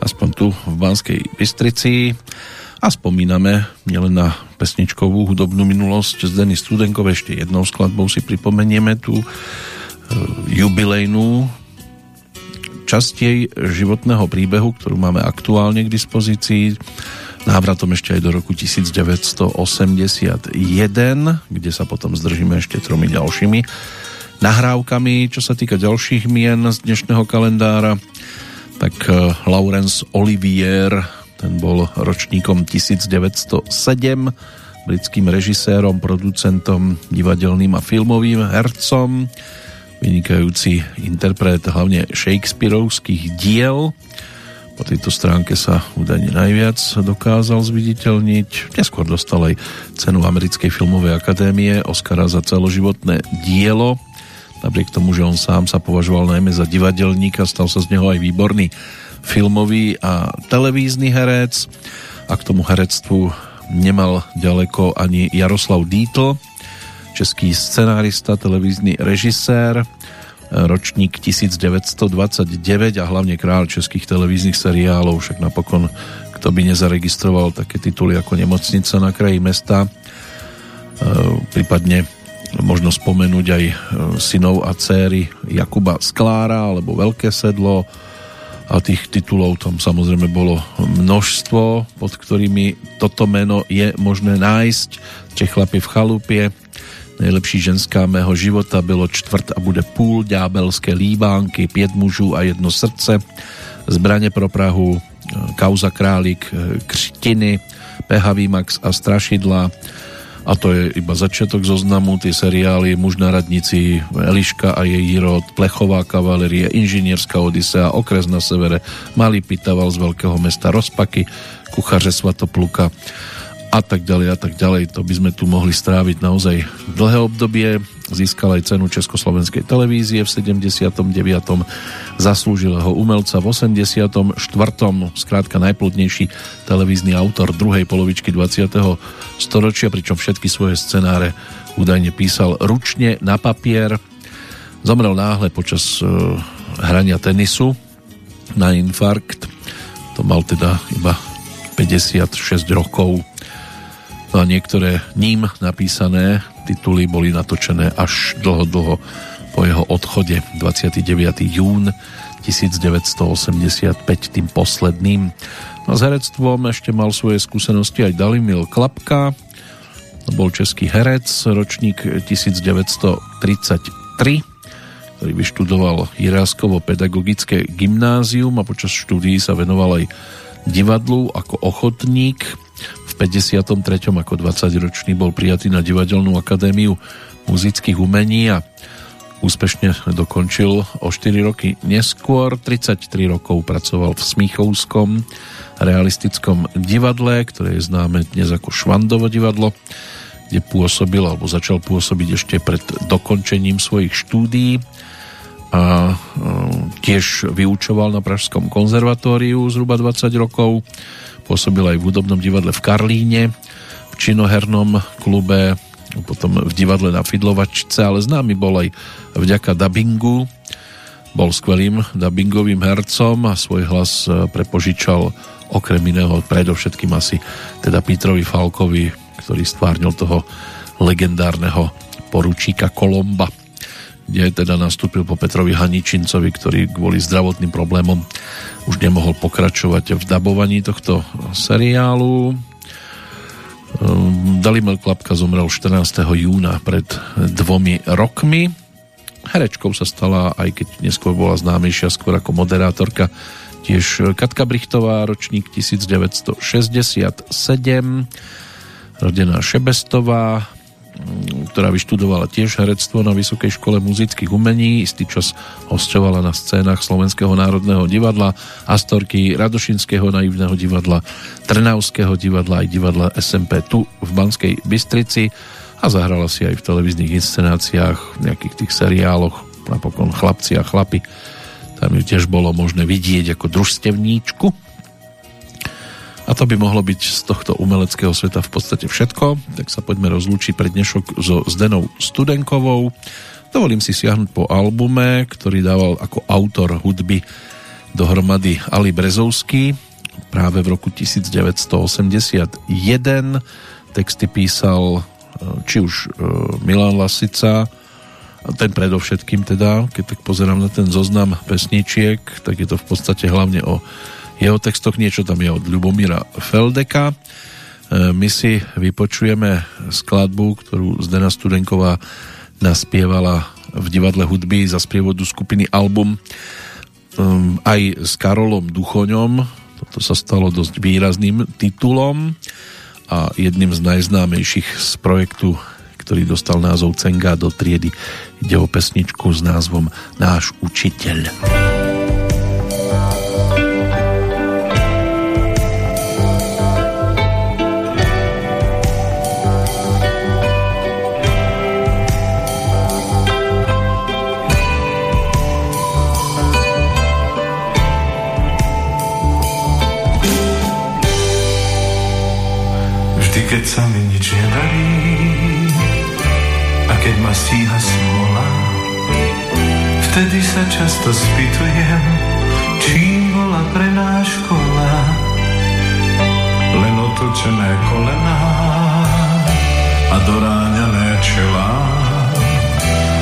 A: aspoň tu v Banskej Bystrici a spomíname nielen na pesničkovú hudobnú minulosť z Denny Studenkov, ešte jednou skladbou si pripomenieme tú e, jubilejnú časť jej životného príbehu, ktorú máme aktuálne k dispozícii návratom ešte aj do roku 1981, kde sa potom zdržíme ešte tromi ďalšími nahrávkami. Čo sa týka ďalších mien z dnešného kalendára, Laurence Olivier, ten bol ročníkom 1907, britským režisérom, producentom, divadelným a filmovým hercom, vynikajúci interpret hlavne Shakespeareovských diel. Po tejto stránke sa údajne najviac dokázal zviditeľniť. Neskôr dostal aj cenu Americkej filmovej akadémie Oscara za celoživotné dielo napriek tomu, že on sám sa považoval najmä za divadelníka, stal sa z neho aj výborný filmový a televízny herec a k tomu herectvu nemal ďaleko ani Jaroslav Dítl, český scenárista, televízny režisér, ročník 1929 a hlavne král českých televíznych seriálov, však napokon kto by nezaregistroval také tituly ako Nemocnica na kraji mesta, e, prípadne možno spomenúť aj e, synov a céry Jakuba Sklára alebo Veľké sedlo a tých titulov tam samozrejme bolo množstvo, pod ktorými toto meno je možné nájsť. Čechlapi v chalupie, Nejlepší ženská mého života bylo čtvrt a bude půl, ďábelské líbánky, pět mužů a jedno srdce, zbraně pro Prahu, kauza Králik, křtiny, Pehavý Max a Strašidla, a to je iba začiatok zoznamu, tie seriály Muž na radnici, Eliška a jej rod, Plechová kavalerie, Inžinierská odisea, Okres na severe, Malý Pitaval z veľkého mesta Rozpaky, Kuchaře Svatopluka a tak ďalej a tak ďalej. To by sme tu mohli stráviť naozaj dlhé obdobie. Získal aj cenu Československej televízie v 79. Zaslúžilého umelca v 84. Skrátka najplodnejší televízny autor druhej polovičky 20. storočia, pričom všetky svoje scenáre údajne písal ručne na papier. Zomrel náhle počas uh, hrania tenisu na infarkt. To mal teda iba 56 rokov No a niektoré ním napísané tituly boli natočené až dlho, dlho po jeho odchode 29. jún 1985 tým posledným. No s herectvom ešte mal svoje skúsenosti aj Dalimil Klapka, to bol český herec, ročník 1933, ktorý vyštudoval Jiráskovo pedagogické gymnázium a počas štúdií sa venoval aj divadlu ako ochotník 53. ako 20-ročný bol prijatý na Divadelnú akadémiu muzických umení a úspešne dokončil o 4 roky neskôr. 33 rokov pracoval v Smíchovskom realistickom divadle, ktoré je známe dnes ako Švandovo divadlo, kde pôsobil alebo začal pôsobiť ešte pred dokončením svojich štúdií a e, tiež vyučoval na Pražskom konzervatóriu zhruba 20 rokov Pôsobil aj v hudobnom divadle v Karlíne, v činohernom klube, potom v divadle na Fidlovačce, ale známy bol aj vďaka dubbingu. Bol skvelým dubbingovým hercom a svoj hlas e, prepožičal okrem iného predovšetkým asi teda Petrovi Falkovi, ktorý stvárnil toho legendárneho poručíka Kolomba kde teda nastúpil po Petrovi Haničincovi, ktorý kvôli zdravotným problémom už nemohol pokračovať v dabovaní tohto seriálu. Ehm, Dalimel Klapka zomrel 14. júna pred dvomi rokmi. Herečkou sa stala, aj keď neskôr bola známejšia skôr ako moderátorka, tiež Katka Brichtová, ročník 1967, rodená Šebestová, ktorá vyštudovala tiež herectvo na Vysokej škole muzických umení. Istý čas hostovala na scénach Slovenského národného divadla, Astorky, Radošinského naivného divadla, Trnavského divadla aj divadla SMP tu v Banskej Bystrici a zahrala si aj v televíznych inscenáciách, v nejakých tých seriáloch, napokon Chlapci a chlapi. Tam ju tiež bolo možné vidieť ako družstevníčku a to by mohlo byť z tohto umeleckého sveta v podstate všetko. Tak sa poďme rozlúčiť pre dnešok so Zdenou Studenkovou. Dovolím si siahnuť po albume, ktorý dával ako autor hudby dohromady Ali Brezovský práve v roku 1981. Texty písal e, či už e, Milan Lasica, ten predovšetkým teda, keď tak pozerám na ten zoznam pesničiek, tak je to v podstate hlavne o jeho textoch, niečo tam je od Ľubomíra Feldeka. E, my si vypočujeme skladbu, ktorú Zdena Studenková naspievala v divadle hudby za sprievodu skupiny Album e, aj s Karolom Duchoňom. Toto sa stalo dosť výrazným titulom a jedným z najznámejších z projektu, ktorý dostal názov Cenga do triedy. Ide o pesničku s názvom Náš učiteľ.
G: keď sa ma stíha smola, vtedy sa často spýtujem, čím bola pre náš škola. Len otočené kolená a doráňané čelá.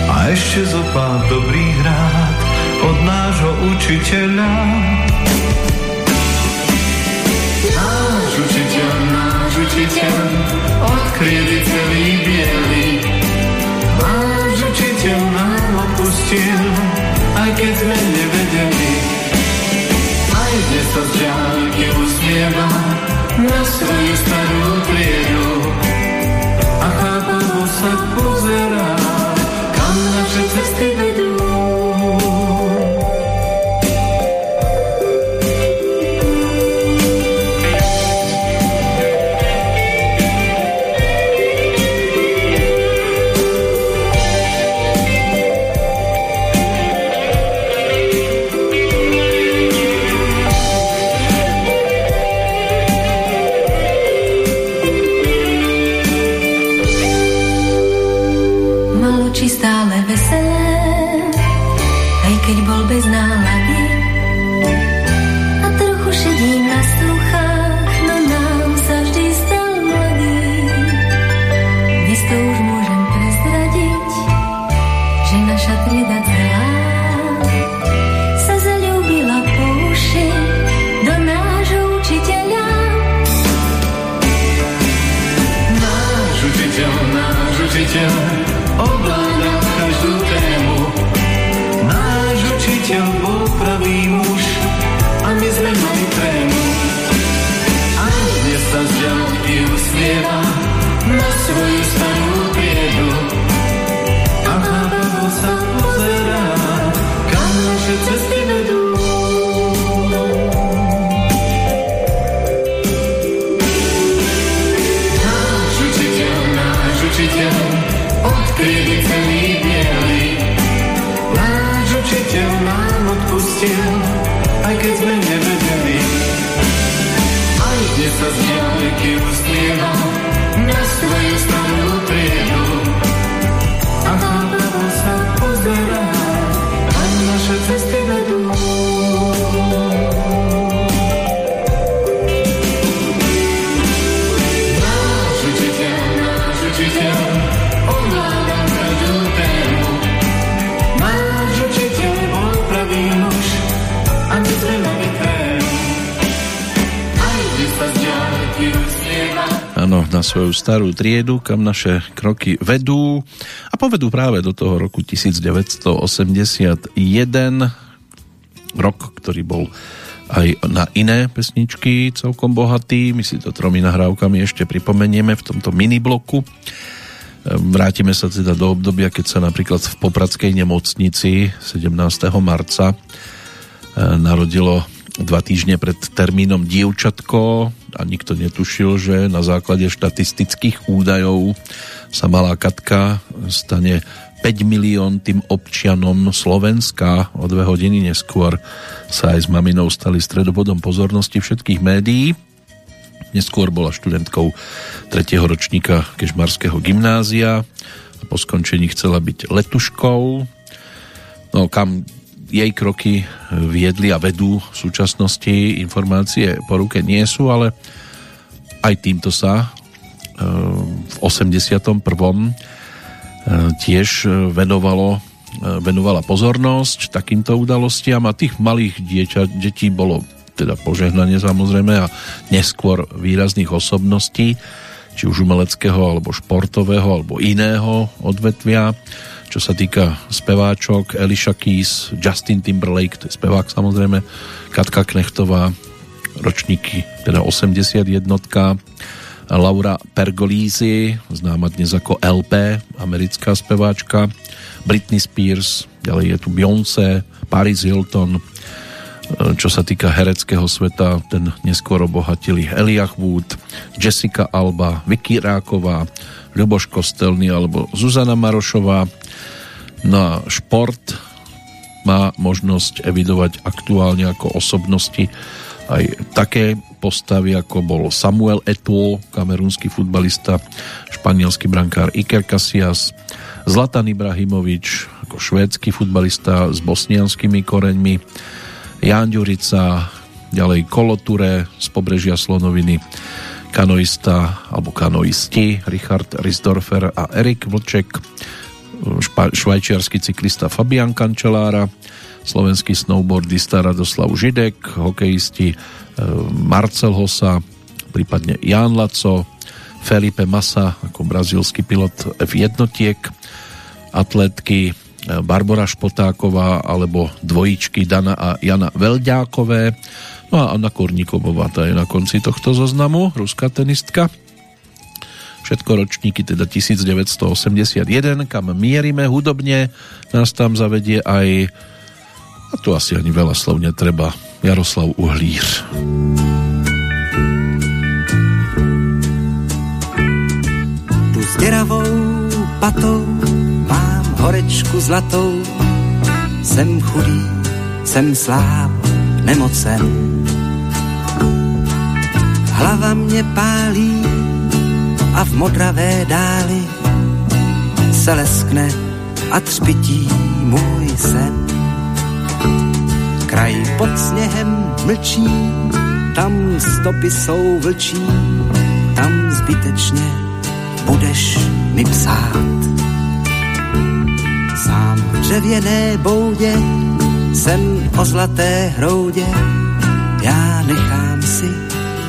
G: A ešte zo pár dobrých rád od nášho učiteľa. Náš učiteľ, náš učiteľ, odkryli celý bielý. Aj keď sme nevedeli. Aj dnes sa z ďalky usmieva na svoju starú priedu. A chápavo sa pozerá, kam naše cesty vedú.
A: Svoju starú triedu, kam naše kroky vedú a povedú práve do toho roku 1981, rok, ktorý bol aj na iné pesničky celkom bohatý. My si to tromi nahrávkami ešte pripomenieme v tomto minibloku. Vrátime sa teda do obdobia, keď sa napríklad v Popradskej nemocnici 17. marca eh, narodilo dva týždne pred termínom dievčatko a nikto netušil, že na základe štatistických údajov sa malá Katka stane 5 milión tým občianom Slovenska. O dve hodiny neskôr sa aj s maminou stali stredobodom pozornosti všetkých médií. Neskôr bola študentkou 3. ročníka Kežmarského gymnázia a po skončení chcela byť letuškou. No kam jej kroky viedli a vedú v súčasnosti informácie po ruke nie sú, ale aj týmto sa e, v 81. E, tiež venovalo, e, venovala pozornosť takýmto udalostiam a tých malých dieťa, detí bolo teda požehnanie samozrejme a neskôr výrazných osobností, či už umeleckého alebo športového alebo iného odvetvia čo sa týka speváčok Elisha Keys, Justin Timberlake, to je spevák samozrejme, Katka Knechtová, ročníky, teda 81 Laura Pergolisi, známa dnes ako LP, americká speváčka, Britney Spears, ďalej je tu Beyoncé, Paris Hilton, čo sa týka hereckého sveta, ten neskôr obohatili Eliach Wood, Jessica Alba, Vicky Ráková, Ľuboš Kostelný alebo Zuzana Marošová. No a šport má možnosť evidovať aktuálne ako osobnosti aj také postavy, ako bol Samuel Eto'o, kamerúnsky futbalista, španielský brankár Iker Casillas, Zlatan Ibrahimovič ako švédsky futbalista s bosnianskými koreňmi, Jan Ďurica, ďalej Koloture z pobrežia Slonoviny, kanoista alebo kanoisti Richard Risdorfer a Erik Vlček, švajčiarsky cyklista Fabian Kančelára, slovenský snowboardista Radoslav Židek, hokejisti e, Marcel Hosa, prípadne Jan Laco, Felipe Massa ako brazílsky pilot F1, atletky e, Barbara Špotáková alebo dvojičky Dana a Jana Velďákové. No a Anna Korníková, tá je na konci tohto zoznamu, ruská tenistka. Všetko ročníky teda 1981, kam mierime hudobne, nás tam zavedie aj a tu asi ani veľa slov netreba, Jaroslav Uhlíř.
H: Tu s deravou patou mám horečku zlatou, jsem chudý, jsem sláb, nemocen. Hlava mě pálí a v modravé dáli se leskne a třpití můj sen. Kraj pod sněhem mlčí, tam stopy jsou vlčí, tam zbytečně budeš mi psát. Sám v dřevěné boudě jsem o zlaté hroudě, já nechám si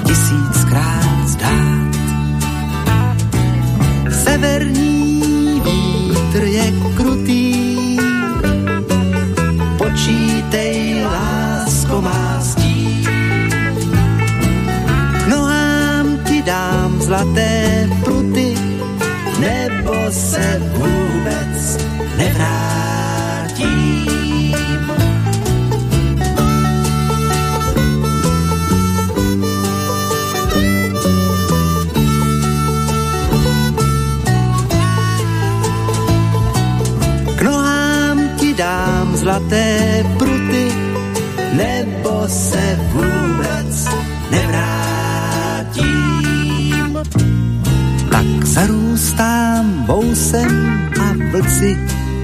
H: tisíckrát zdát. Severní vítr je krutý, počítej, lásko má stí. K nohám ti dám zlaté pruty, nebo se vůbec nevrátím. Dám zlaté pruty, nebo se vůbec nevrátím. Tak zarůstám vousem a vlci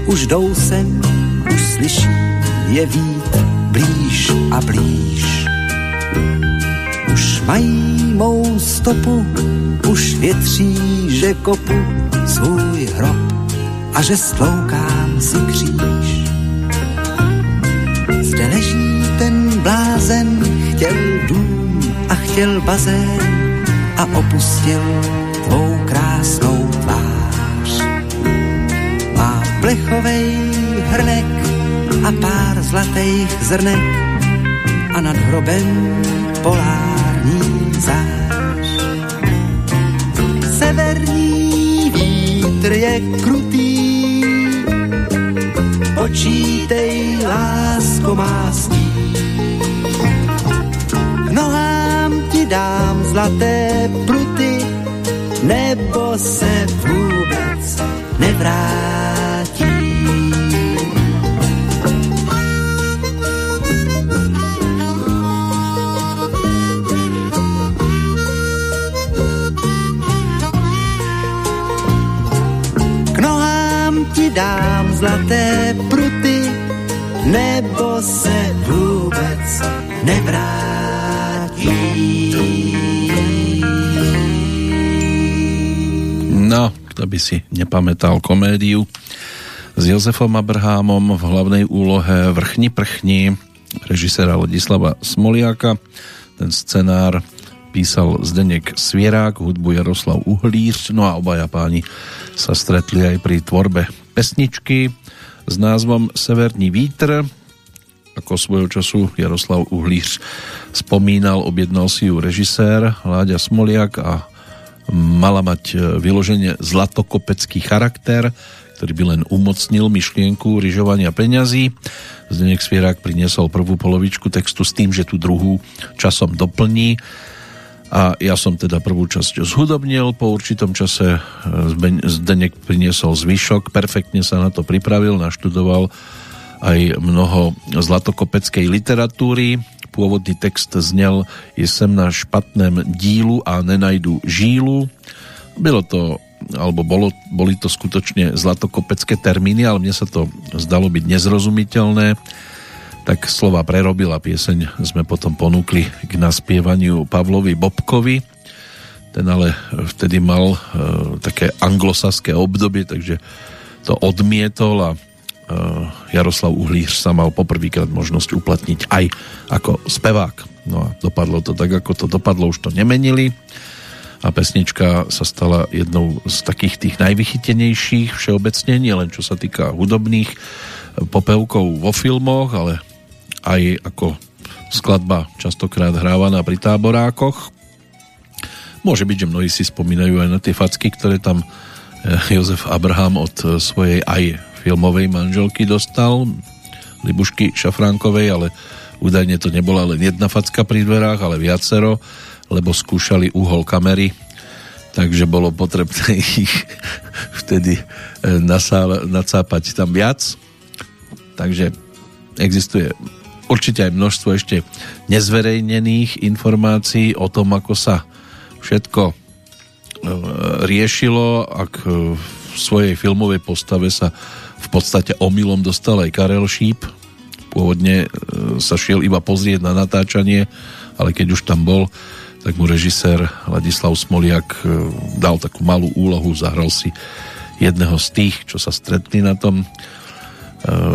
H: už jdou sem, už slyší je vít blíž a blíž. Už mají mou stopu, už větří, že kopu svůj hrob a že stloukám si kříž. Zde leží ten blázen, chtěl dům a chtěl bazén a opustil tvou krásnou tvář. Má plechovej hrnek a pár zlatých zrnek a nad hrobem polární zář. Severní vítr je krutý, počítej, lásko má stí. K nohám ti dám zlaté pruty, nebo se vůbec nevrátí. K nohám ti dám zlaté se vůbec nevrátí.
A: No, kto by si nepamätal komédiu s Jozefom Abrahámom v hlavnej úlohe Vrchni prchni režisera Ladislava Smoliaka. Ten scenár písal Zdenek Svierák, hudbu Jaroslav Uhlíř, no a obaja páni sa stretli aj pri tvorbe pesničky s názvom Severní vítr. Ako svojho času Jaroslav Uhlíř spomínal, objednal si ju režisér Láďa Smoliak a mala mať vyloženie zlatokopecký charakter, ktorý by len umocnil myšlienku ryžovania peňazí. Zdenek Svierák priniesol prvú polovičku textu s tým, že tú druhú časom doplní a ja som teda prvú časť zhudobnil, po určitom čase Zdenek priniesol zvyšok, perfektne sa na to pripravil, naštudoval aj mnoho zlatokopeckej literatúry, pôvodný text znel je sem na špatném dílu a nenajdu žílu. Bylo to alebo bolo, boli to skutočne zlatokopecké termíny, ale mne sa to zdalo byť nezrozumiteľné, tak slova prerobila pieseň sme potom ponúkli k naspievaniu Pavlovi Bobkovi. Ten ale vtedy mal e, také anglosaské obdobie, takže to odmietol a Jaroslav Uhlíř sa mal poprvýkrát možnosť uplatniť aj ako spevák. No a dopadlo to tak, ako to dopadlo, už to nemenili a pesnička sa stala jednou z takých tých najvychytenejších všeobecne, nielen čo sa týka hudobných popevkov vo filmoch, ale aj ako skladba častokrát hrávaná pri táborákoch. Môže byť, že mnohí si spomínajú aj na tie facky, ktoré tam eh, Jozef Abraham od eh, svojej aj filmovej manželky dostal, Libušky Šafránkovej, ale údajne to nebola len jedna facka pri dverách, ale viacero, lebo skúšali uhol kamery, takže bolo potrebné ich vtedy eh, nacápať tam viac. Takže existuje určite aj množstvo ešte nezverejnených informácií o tom, ako sa všetko e, riešilo, ak e, v svojej filmovej postave sa v podstate omylom dostal aj Karel Šíp. Pôvodne e, sa šiel iba pozrieť na natáčanie, ale keď už tam bol, tak mu režisér Ladislav Smoliak dal takú malú úlohu, zahral si jedného z tých, čo sa stretli na tom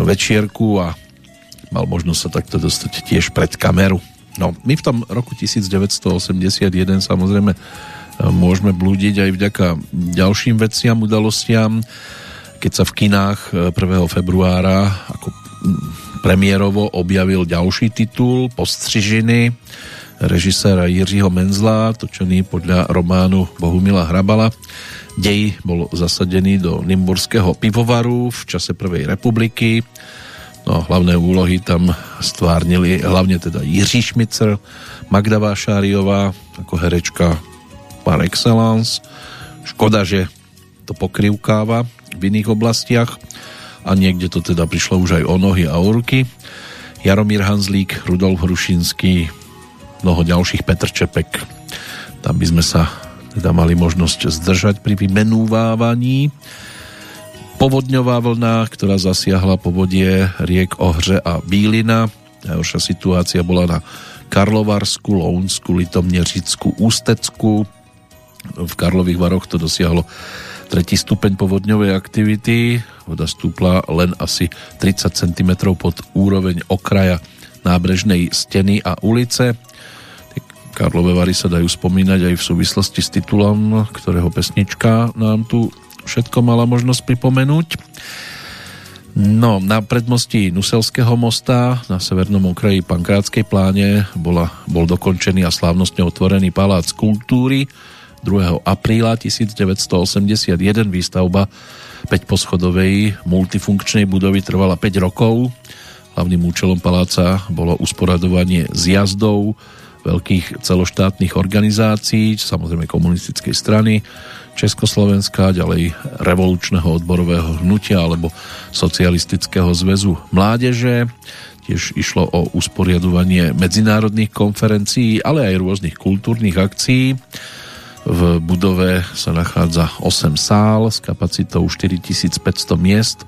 A: večierku a mal možnosť sa takto dostať tiež pred kameru. No, my v tom roku 1981 samozrejme e, môžeme blúdiť aj vďaka ďalším veciam, udalostiam, keď sa v kinách 1. E, februára ako premiérovo objavil ďalší titul Postřižiny režiséra Jiřího Menzla, točený podľa románu Bohumila Hrabala. Dej bol zasadený do Nymburského pivovaru v čase Prvej republiky No, hlavné úlohy tam stvárnili hlavne teda Jiří Šmicer, Magda Vášáriová ako herečka par excellence. Škoda, že to pokrivkáva v iných oblastiach a niekde to teda prišlo už aj o nohy a o ruky. Jaromír Hanzlík, Rudolf Hrušinský, mnoho ďalších, Petr Čepek. Tam by sme sa teda mali možnosť zdržať pri vymenúvávaní povodňová vlna, ktorá zasiahla povodie riek Ohře a Bílina. Najhoršia situácia bola na Karlovarsku, Lounsku, Litomneřicku, Ústecku. V Karlových Varoch to dosiahlo tretí stupeň povodňovej aktivity. Voda stúpla len asi 30 cm pod úroveň okraja nábrežnej steny a ulice. Karlové Vary sa dajú spomínať aj v súvislosti s titulom, ktorého pesnička nám tu všetko mala možnosť pripomenúť. No, na predmostí Nuselského mosta na severnom okraji Pankrátskej pláne bola, bol dokončený a slávnostne otvorený Palác kultúry 2. apríla 1981 výstavba 5-poschodovej multifunkčnej budovy trvala 5 rokov. Hlavným účelom paláca bolo usporadovanie zjazdov veľkých celoštátnych organizácií, samozrejme komunistickej strany, Československa, ďalej revolučného odborového hnutia alebo socialistického zväzu mládeže. Tiež išlo o usporiadovanie medzinárodných konferencií, ale aj rôznych kultúrnych akcií. V budove sa nachádza 8 sál s kapacitou 4500 miest,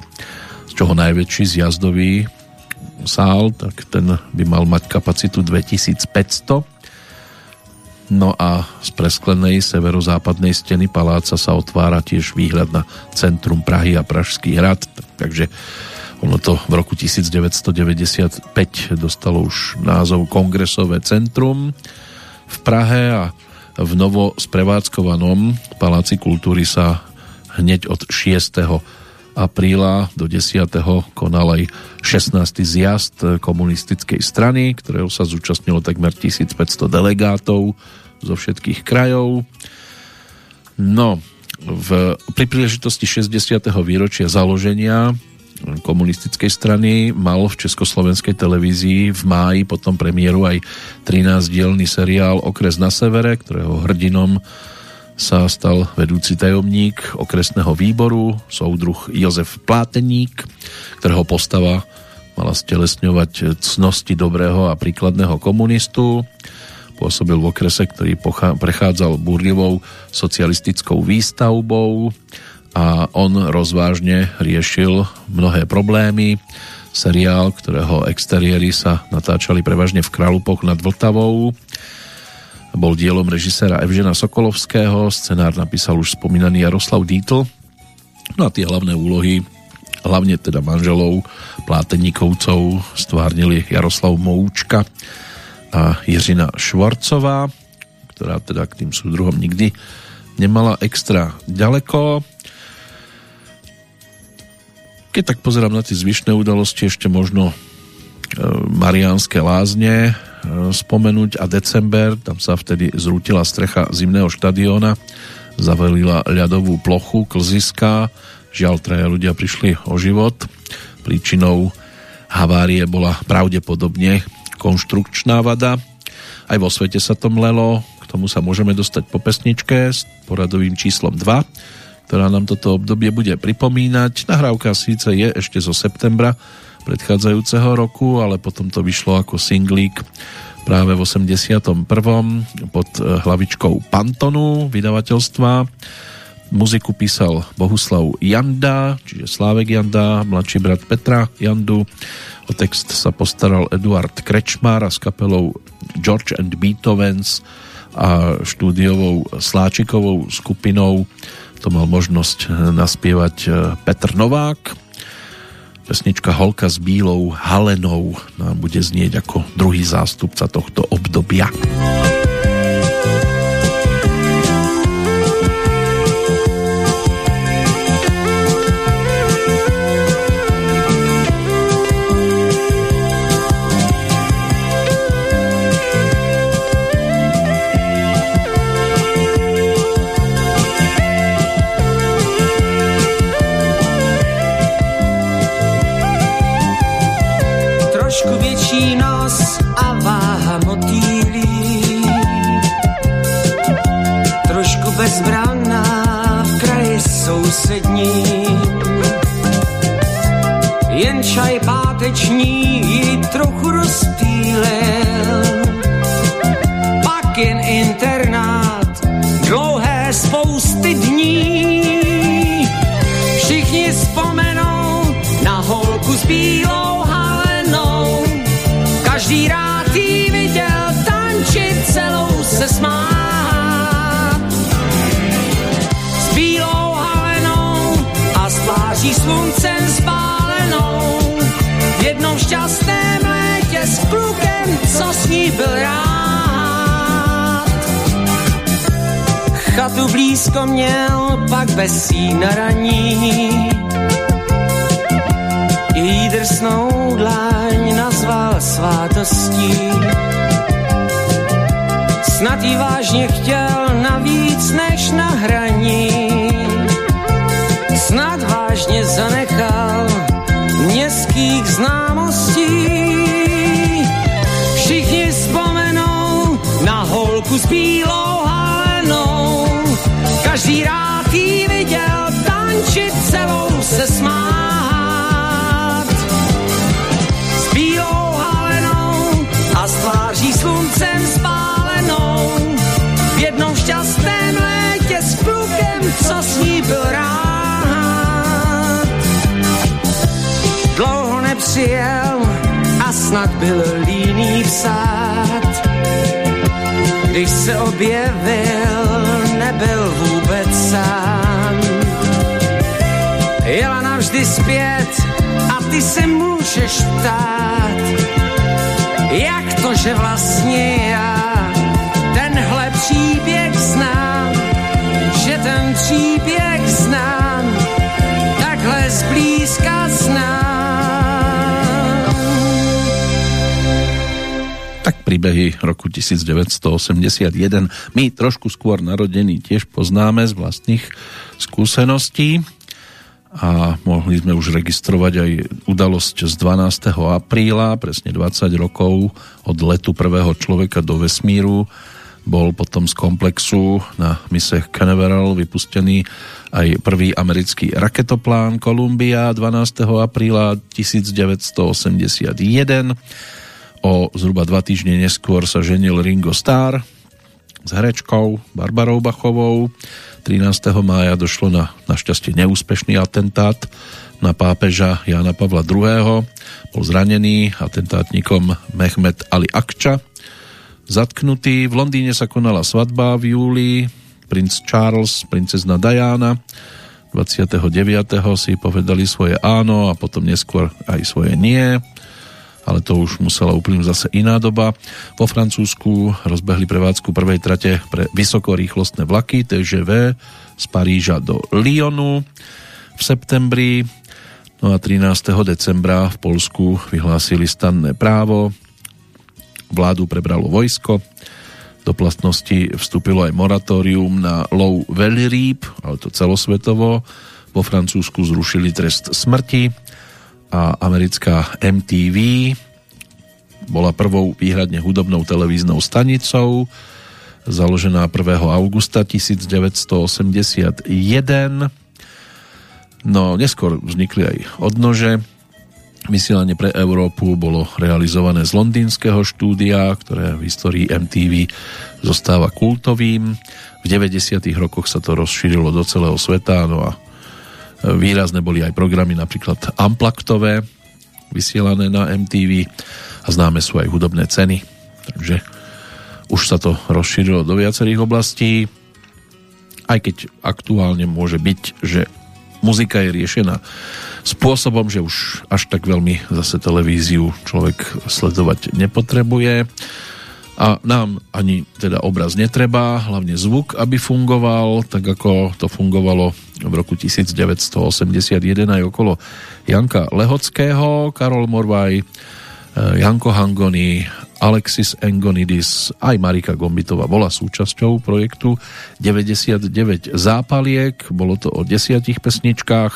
A: z čoho najväčší zjazdový sál, tak ten by mal mať kapacitu 2500 No a z presklenej severozápadnej steny paláca sa otvára tiež výhľad na centrum Prahy a Pražský hrad, takže ono to v roku 1995 dostalo už názov Kongresové centrum v Prahe a v novo sprevádzkovanom Paláci kultúry sa hneď od 6. apríla do 10. konal aj 16. zjazd komunistickej strany, ktorého sa zúčastnilo takmer 1500 delegátov zo všetkých krajov. No, v, pri príležitosti 60. výročia založenia komunistickej strany mal v Československej televízii v máji potom premiéru aj 13-dielný seriál Okres na severe, ktorého hrdinom sa stal vedúci tajomník okresného výboru, soudruh Jozef Pláteník, ktorého postava mala stelesňovať cnosti dobrého a príkladného komunistu. Pôsobil v okrese, ktorý prechádzal búrlivou socialistickou výstavbou a on rozvážne riešil mnohé problémy. Seriál, ktorého exteriéry sa natáčali prevažne v Kralupoch nad Vltavou, bol dielom režiséra Evžena Sokolovského, scenár napísal už spomínaný Jaroslav Dítl. No a tie hlavné úlohy, hlavne teda manželov, pláteníkovcov, stvárnili Jaroslav Moučka, a Jiřina Švarcová, ktorá teda k tým súdruhom nikdy nemala extra ďaleko. Keď tak pozerám na tie zvyšné udalosti, ešte možno e, Mariánske lázne e, spomenúť a december, tam sa vtedy zrútila strecha zimného štadióna, zavelila ľadovú plochu, klziska, žiaľ traja ľudia prišli o život. Príčinou havárie bola pravdepodobne konštrukčná vada. Aj vo svete sa to mlelo, k tomu sa môžeme dostať po pesničke s poradovým číslom 2, ktorá nám toto obdobie bude pripomínať. Nahrávka síce je ešte zo septembra predchádzajúceho roku, ale potom to vyšlo ako singlík práve v 81. pod hlavičkou Pantonu vydavateľstva. Muziku písal Bohuslav Janda, čiže Slávek Janda, mladší brat Petra Jandu. O text sa postaral Eduard Krečmár a s kapelou George and Beethovens a štúdiovou Sláčikovou skupinou to mal možnosť naspievať e, Petr Novák. Pesnička Holka s bílou Halenou nám bude znieť ako druhý zástupca tohto obdobia.
I: Klukem, co s ní byl rád. Chatu blízko měl, pak bez sí na raní. Její drsnou dláň nazval svátostí. Snad jí vážně chtěl navíc než přijel a snad byl líný psát. Když se objevil, nebyl vůbec sám. Jela navždy zpět a ty se můžeš ptát, jak to, že vlastně já tenhle příběh znám, že ten příběh
A: príbehy roku 1981 my trošku skôr narodení tiež poznáme z vlastných skúseností a mohli sme už registrovať aj udalosť z 12. apríla, presne 20 rokov od letu prvého človeka do vesmíru bol potom z komplexu na mise Canaveral vypustený aj prvý americký raketoplán Columbia 12. apríla 1981 O zhruba dva týždne neskôr sa ženil Ringo Starr s herečkou Barbarou Bachovou. 13. mája došlo na našťastie neúspešný atentát na pápeža Jana Pavla II. Bol zranený atentátnikom Mehmet Ali Akča. Zatknutý. V Londýne sa konala svadba v júli. Princ Charles, princezna Diana 29. si povedali svoje áno a potom neskôr aj svoje nie ale to už musela úplne zase iná doba. Vo Francúzsku rozbehli prevádzku prvej trate pre vysokorýchlostné vlaky TGV z Paríža do Lyonu v septembri. No a 13. decembra v Polsku vyhlásili stanné právo. Vládu prebralo vojsko. Do platnosti vstúpilo aj moratórium na lov veľrýb, ale to celosvetovo. Vo Francúzsku zrušili trest smrti a americká MTV bola prvou výhradne hudobnou televíznou stanicou založená 1. augusta 1981 No, neskôr vznikli aj odnože. Vysielanie pre Európu bolo realizované z londýnskeho štúdia, ktoré v histórii MTV zostáva kultovým. V 90. rokoch sa to rozšírilo do celého sveta, no a výrazné boli aj programy napríklad Amplaktové, vysielané na MTV a známe sú aj hudobné ceny. Takže už sa to rozšírilo do viacerých oblastí, aj keď aktuálne môže byť, že muzika je riešená spôsobom, že už až tak veľmi zase televíziu človek sledovať nepotrebuje a nám ani teda obraz netreba, hlavne zvuk, aby fungoval, tak ako to fungovalo v roku 1981 aj okolo Janka Lehockého, Karol Morvaj, Eh, Janko Hangony, Alexis Engonidis, aj Marika Gombitová bola súčasťou projektu 99 zápaliek, bolo to o desiatich pesničkách,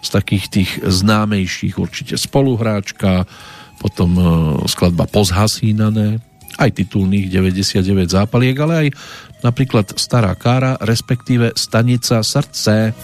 A: z takých tých známejších určite spoluhráčka, potom eh, skladba Pozhasínané, aj titulných 99 zápaliek, ale aj napríklad Stará kára, respektíve Stanica srdce.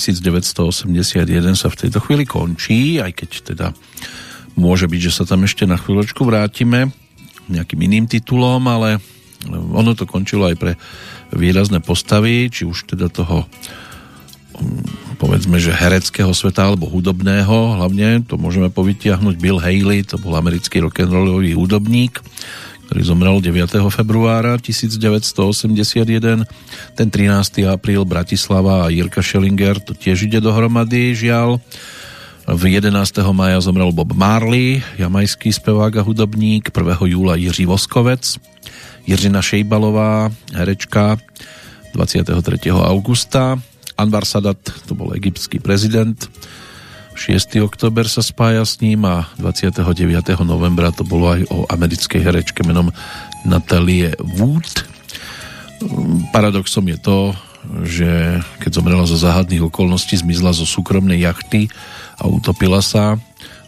A: 1981 sa v tejto chvíli končí, aj keď teda môže byť, že sa tam ešte na chvíľočku vrátime nejakým iným titulom, ale ono to končilo aj pre výrazné postavy, či už teda toho mm, povedzme, že hereckého sveta alebo hudobného, hlavne to môžeme povytiahnuť Bill Haley, to bol americký rock'n'rollový hudobník, ktorý zomrel 9. februára 1981. Ten 13. apríl Bratislava a Jirka Schellinger, to tiež ide dohromady, žiaľ. V 11. maja zomrel Bob Marley, jamajský spevák a hudobník. 1. júla Jiří Voskovec, Jiřina Šejbalová, herečka. 23. augusta Anwar Sadat, to bol egyptský prezident. 6. oktober sa spája s ním a 29. novembra to bolo aj o americkej herečke menom Natalie Wood. Paradoxom je to, že keď zomrela zo záhadných okolností, zmizla zo súkromnej jachty a utopila sa,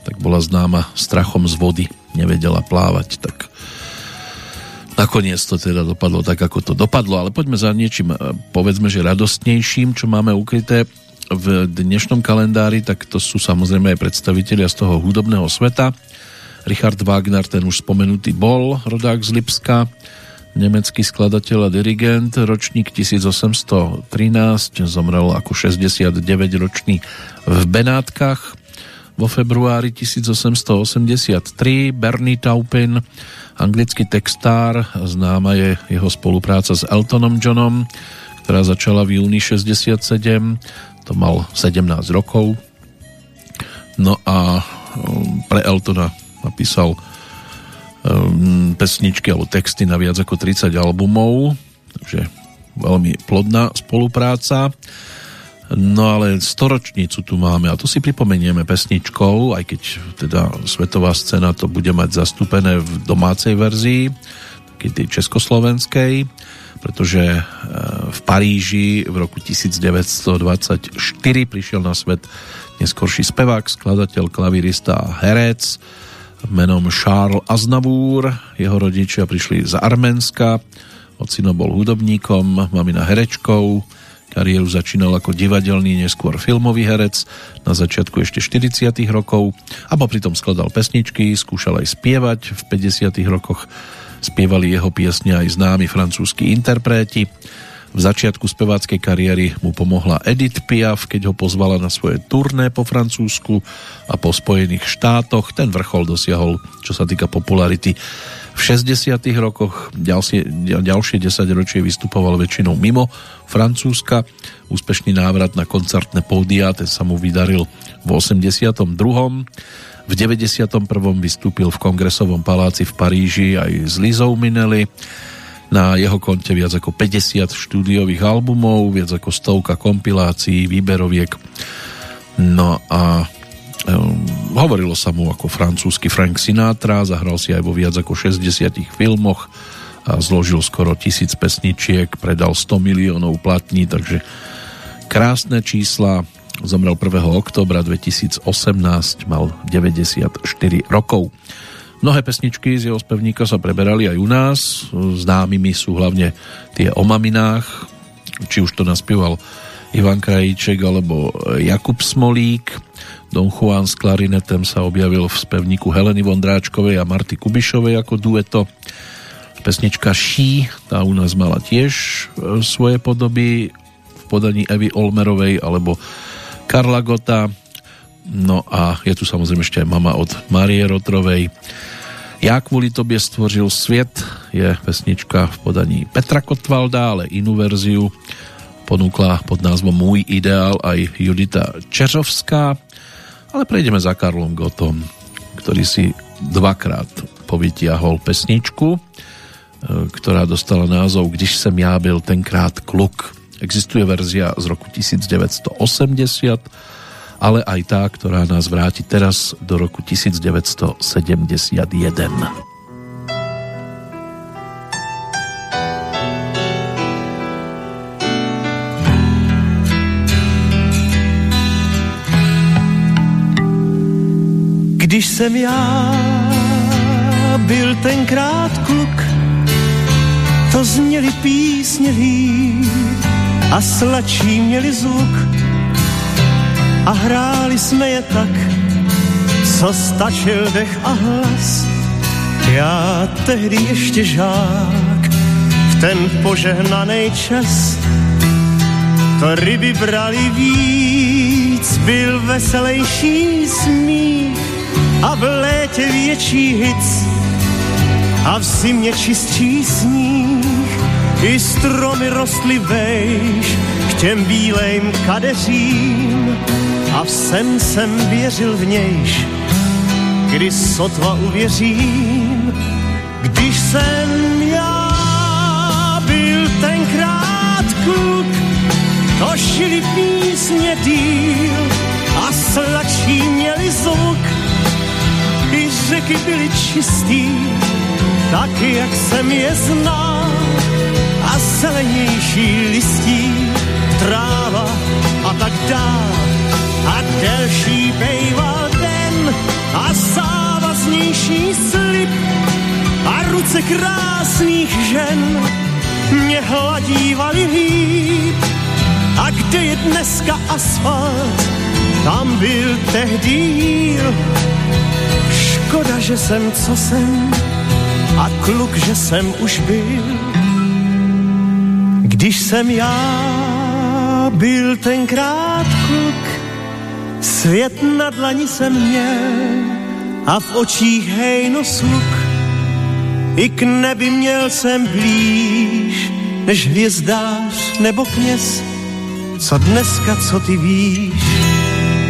A: tak bola známa strachom z vody, nevedela plávať, tak nakoniec to teda dopadlo tak, ako to dopadlo, ale poďme za niečím, povedzme, že radostnejším, čo máme ukryté v dnešnom kalendári, tak to sú samozrejme aj predstavitelia z toho hudobného sveta. Richard Wagner, ten už spomenutý bol, rodák z Lipska, nemecký skladateľ a dirigent, ročník 1813, zomrel ako 69-ročný v Benátkach. Vo februári 1883 Bernie Taupin, anglický textár, známa je jeho spolupráca s Eltonom Johnom, ktorá začala v júni 67 to mal 17 rokov. No a um, pre Eltona napísal um, pesničky alebo texty na viac ako 30 albumov, takže veľmi plodná spolupráca. No ale storočnicu tu máme a to si pripomenieme pesničkou, aj keď teda svetová scéna to bude mať zastúpené v domácej verzii, takej tej československej pretože e, v Paríži v roku 1924 prišiel na svet neskorší spevák, skladateľ, klavirista a herec menom Charles Aznavour. Jeho rodičia prišli z Arménska, ocino bol hudobníkom, mamina herečkou, kariéru začínal ako divadelný, neskôr filmový herec na začiatku ešte 40 rokov a popri tom skladal pesničky, skúšal aj spievať v 50 rokoch Spievali jeho piesne aj známi francúzski interpreti. V začiatku speváckej kariéry mu pomohla Edith Piaf, keď ho pozvala na svoje turné po Francúzsku a po Spojených štátoch. Ten vrchol dosiahol, čo sa týka popularity, v 60. rokoch. Ďalšie, ďalšie 10 ročie vystupoval väčšinou mimo Francúzska. Úspešný návrat na koncertné pódia, ten sa mu vydaril v 82. V 91. vystúpil v Kongresovom paláci v Paríži aj s Lizou Minelli. Na jeho konte viac ako 50 štúdiových albumov, viac ako stovka kompilácií, výberoviek. No a um, hovorilo sa mu ako francúzsky Frank Sinatra, zahral si aj vo viac ako 60 filmoch a zložil skoro tisíc pesničiek, predal 100 miliónov platní, takže krásne čísla, Zomrel 1. oktobra 2018, mal 94 rokov. Mnohé pesničky z jeho spevníka sa preberali aj u nás. Známymi sú hlavne tie o maminách, či už to naspieval Ivan Krajíček alebo Jakub Smolík. Don Juan s klarinetem sa objavil v spevníku Heleny Vondráčkovej a Marty Kubišovej ako dueto. Pesnička Ší, tá u nás mala tiež e, svoje podoby v podaní Evy Olmerovej alebo Karla Gota. No a je tu samozrejme ešte aj mama od Marie Rotrovej. Ja kvôli tobie stvořil sviet je pesnička v podaní Petra Kotvalda, ale inú verziu ponúkla pod názvom Môj ideál aj Judita Čeřovská. Ale prejdeme za Karlom Gotom, ktorý si dvakrát povytiahol pesničku, e, ktorá dostala názov Když sem já byl tenkrát kluk. Existuje verzia z roku 1980, ale aj tá, ktorá nás vráti teraz do roku 1971.
H: Když jsem já byl tenkrát kluk, to zněli písně a sladší měli zvuk a hráli jsme je tak, co stačil dech a hlas. Já tehdy ještě žák, v ten požehnaný čas, to ryby brali víc, byl veselejší smích a v létě větší hic a v zimě čistší sníh. I stromy rostly vejš k těm bílejm kadeřím a v sen jsem věřil v nějš, kdy sotva uvěřím, když jsem já byl tenkrát kluk, to šili písně díl a sladší měli zvuk. I řeky byly čistý, taky jak jsem je znal a zelenější listí, tráva a tak dál. A delší bejval den a závaznější slib a ruce krásných žen mě hladívali líp. A kde je dneska asfalt, tam byl tehdy jíl. Škoda, že jsem, co jsem, a kluk, že jsem už byl. Když jsem já byl tenkrát kluk, svět na dlani jsem měl a v očích hejno sluk. I k nebi měl jsem blíž, než hvězdář nebo kněz. Co dneska, co ty víš,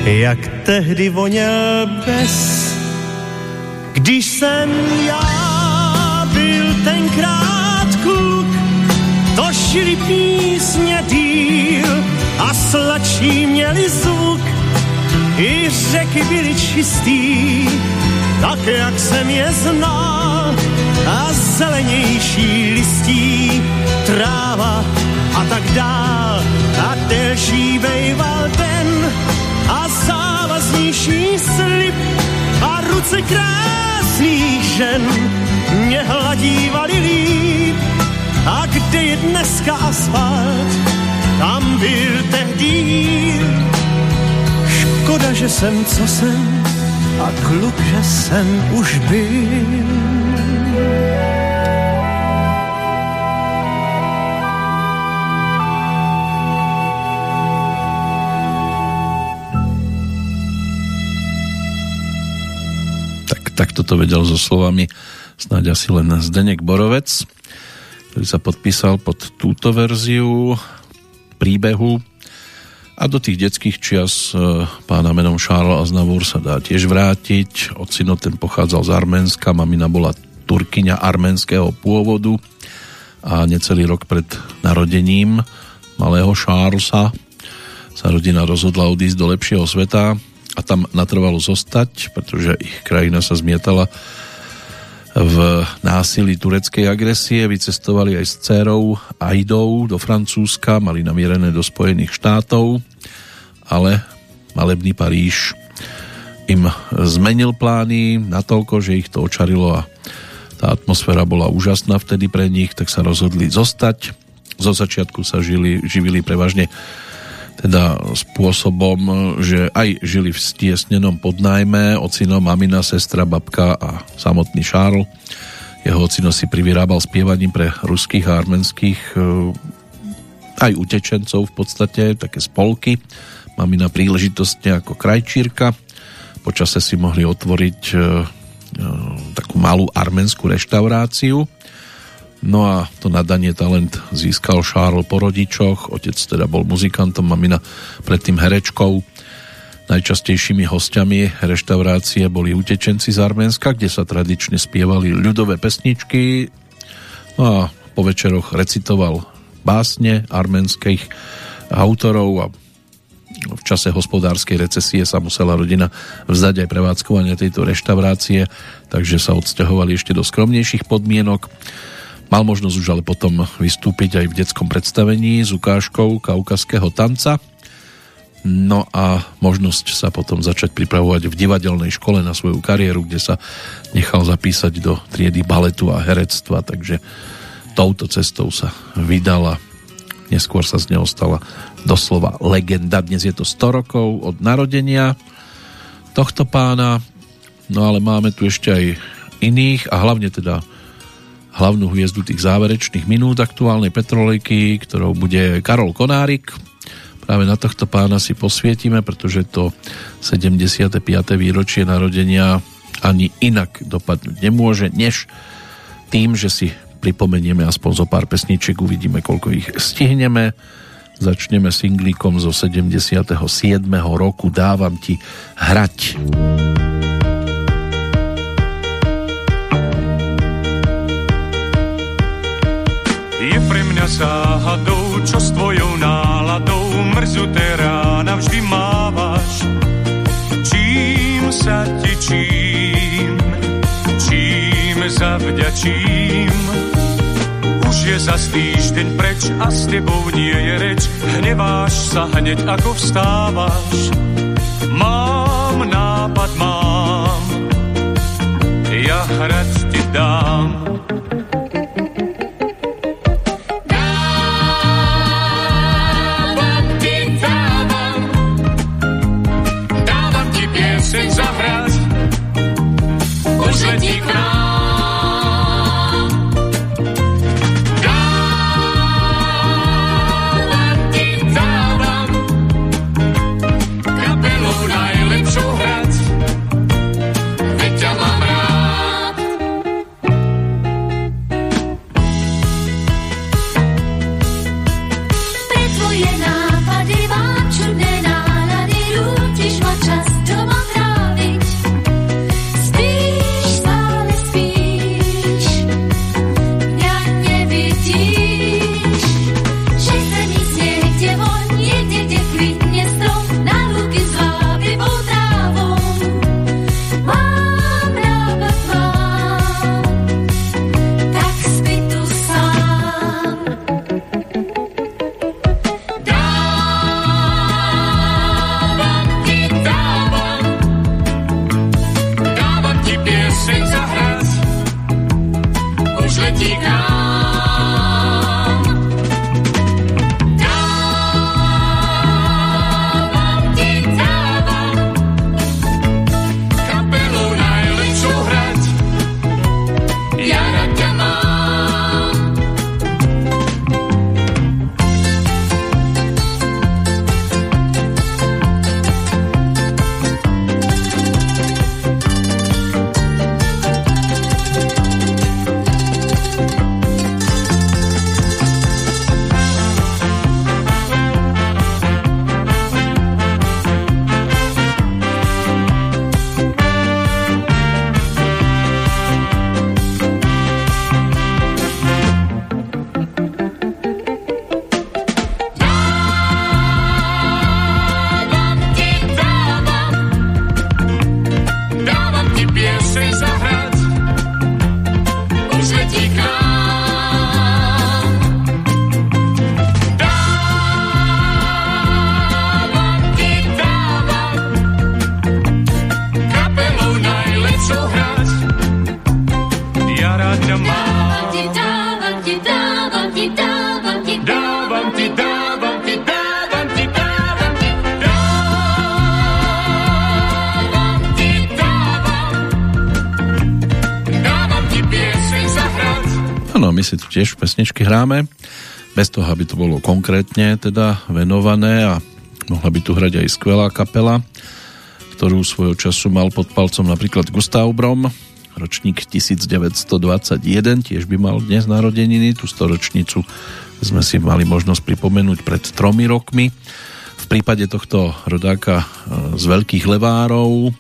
H: jak tehdy voněl bez. Když jsem já byl tenkrát kluk, to šili písně díl a sladší měli zvuk. I řeky byly čistý, tak jak jsem je znal. A zelenější listí, tráva a tak dál. A delší bejval den a závaznější slib a ruce krásných žen mě hladívali líp. A kde je dneska asfalt, tam byl tehdy jíl. Škoda, že jsem, co jsem, a kluk, že jsem už byl.
A: takto to vedel so slovami snáď asi len Zdenek Borovec, ktorý sa podpísal pod túto verziu príbehu a do tých detských čias e, pána menom Charles Aznavour sa dá tiež vrátiť. Ocino ten pochádzal z Arménska, mamina bola turkyňa arménskeho pôvodu a necelý rok pred narodením malého Charlesa sa rodina rozhodla odísť do lepšieho sveta a tam natrvalo zostať, pretože ich krajina sa zmietala v násilí tureckej agresie. Vycestovali aj s dcerou Aidou do Francúzska, mali namierené do Spojených štátov, ale malebný Paríž im zmenil plány natoľko, že ich to očarilo a tá atmosféra bola úžasná vtedy pre nich, tak sa rozhodli zostať. Zo začiatku sa žili, živili prevažne teda spôsobom, že aj žili v stiesnenom podnajme, ocino, mamina, sestra, babka a samotný Šárl. Jeho ocino si privyrábal spievaním pre ruských a arménskych e, aj utečencov v podstate, také spolky. Mamina príležitostne ako krajčírka. Počase si mohli otvoriť e, e, takú malú arménskú reštauráciu No a to nadanie talent získal Charles po rodičoch, otec teda bol muzikantom, mamina predtým herečkou. Najčastejšími hostiami reštaurácie boli utečenci z Arménska, kde sa tradične spievali ľudové pesničky. No a po večeroch recitoval básne arménskych autorov a v čase hospodárskej recesie sa musela rodina vzdať aj prevádzkovania tejto reštaurácie, takže sa odsťahovali ešte do skromnejších podmienok. Mal možnosť už ale potom vystúpiť aj v detskom predstavení s ukážkou kaukaského tanca. No a možnosť sa potom začať pripravovať v divadelnej škole na svoju kariéru, kde sa nechal zapísať do triedy baletu a herectva, takže touto cestou sa vydala. Neskôr sa z neho stala doslova legenda. Dnes je to 100 rokov od narodenia tohto pána, no ale máme tu ešte aj iných a hlavne teda hlavnú hviezdu tých záverečných minút aktuálnej petrolejky, ktorou bude Karol Konárik. Práve na tohto pána si posvietime, pretože to 75. výročie narodenia ani inak dopadnúť nemôže, než tým, že si pripomenieme aspoň zo pár pesničiek, uvidíme, koľko ich stihneme. Začneme singlíkom zo 77. roku Dávam ti hrať.
J: Je pre mňa záhadou, čo s tvojou náladou mrzuté rána vždy mávaš. Čím sa ti čím, čím zavďačím už je za týždeň preč a s tebou nie je reč. Hneváš sa hneď ako vstávaš. Mám nápad, mám. Ja hrať ti dám.
A: Hráme, bez toho, aby to bolo konkrétne teda venované a mohla by tu hrať aj skvelá kapela, ktorú svojho času mal pod palcom napríklad Gustav Brom, ročník 1921, tiež by mal dnes narodeniny, tú storočnicu sme si mali možnosť pripomenúť pred tromi rokmi. V prípade tohto rodáka e, z Veľkých Levárov,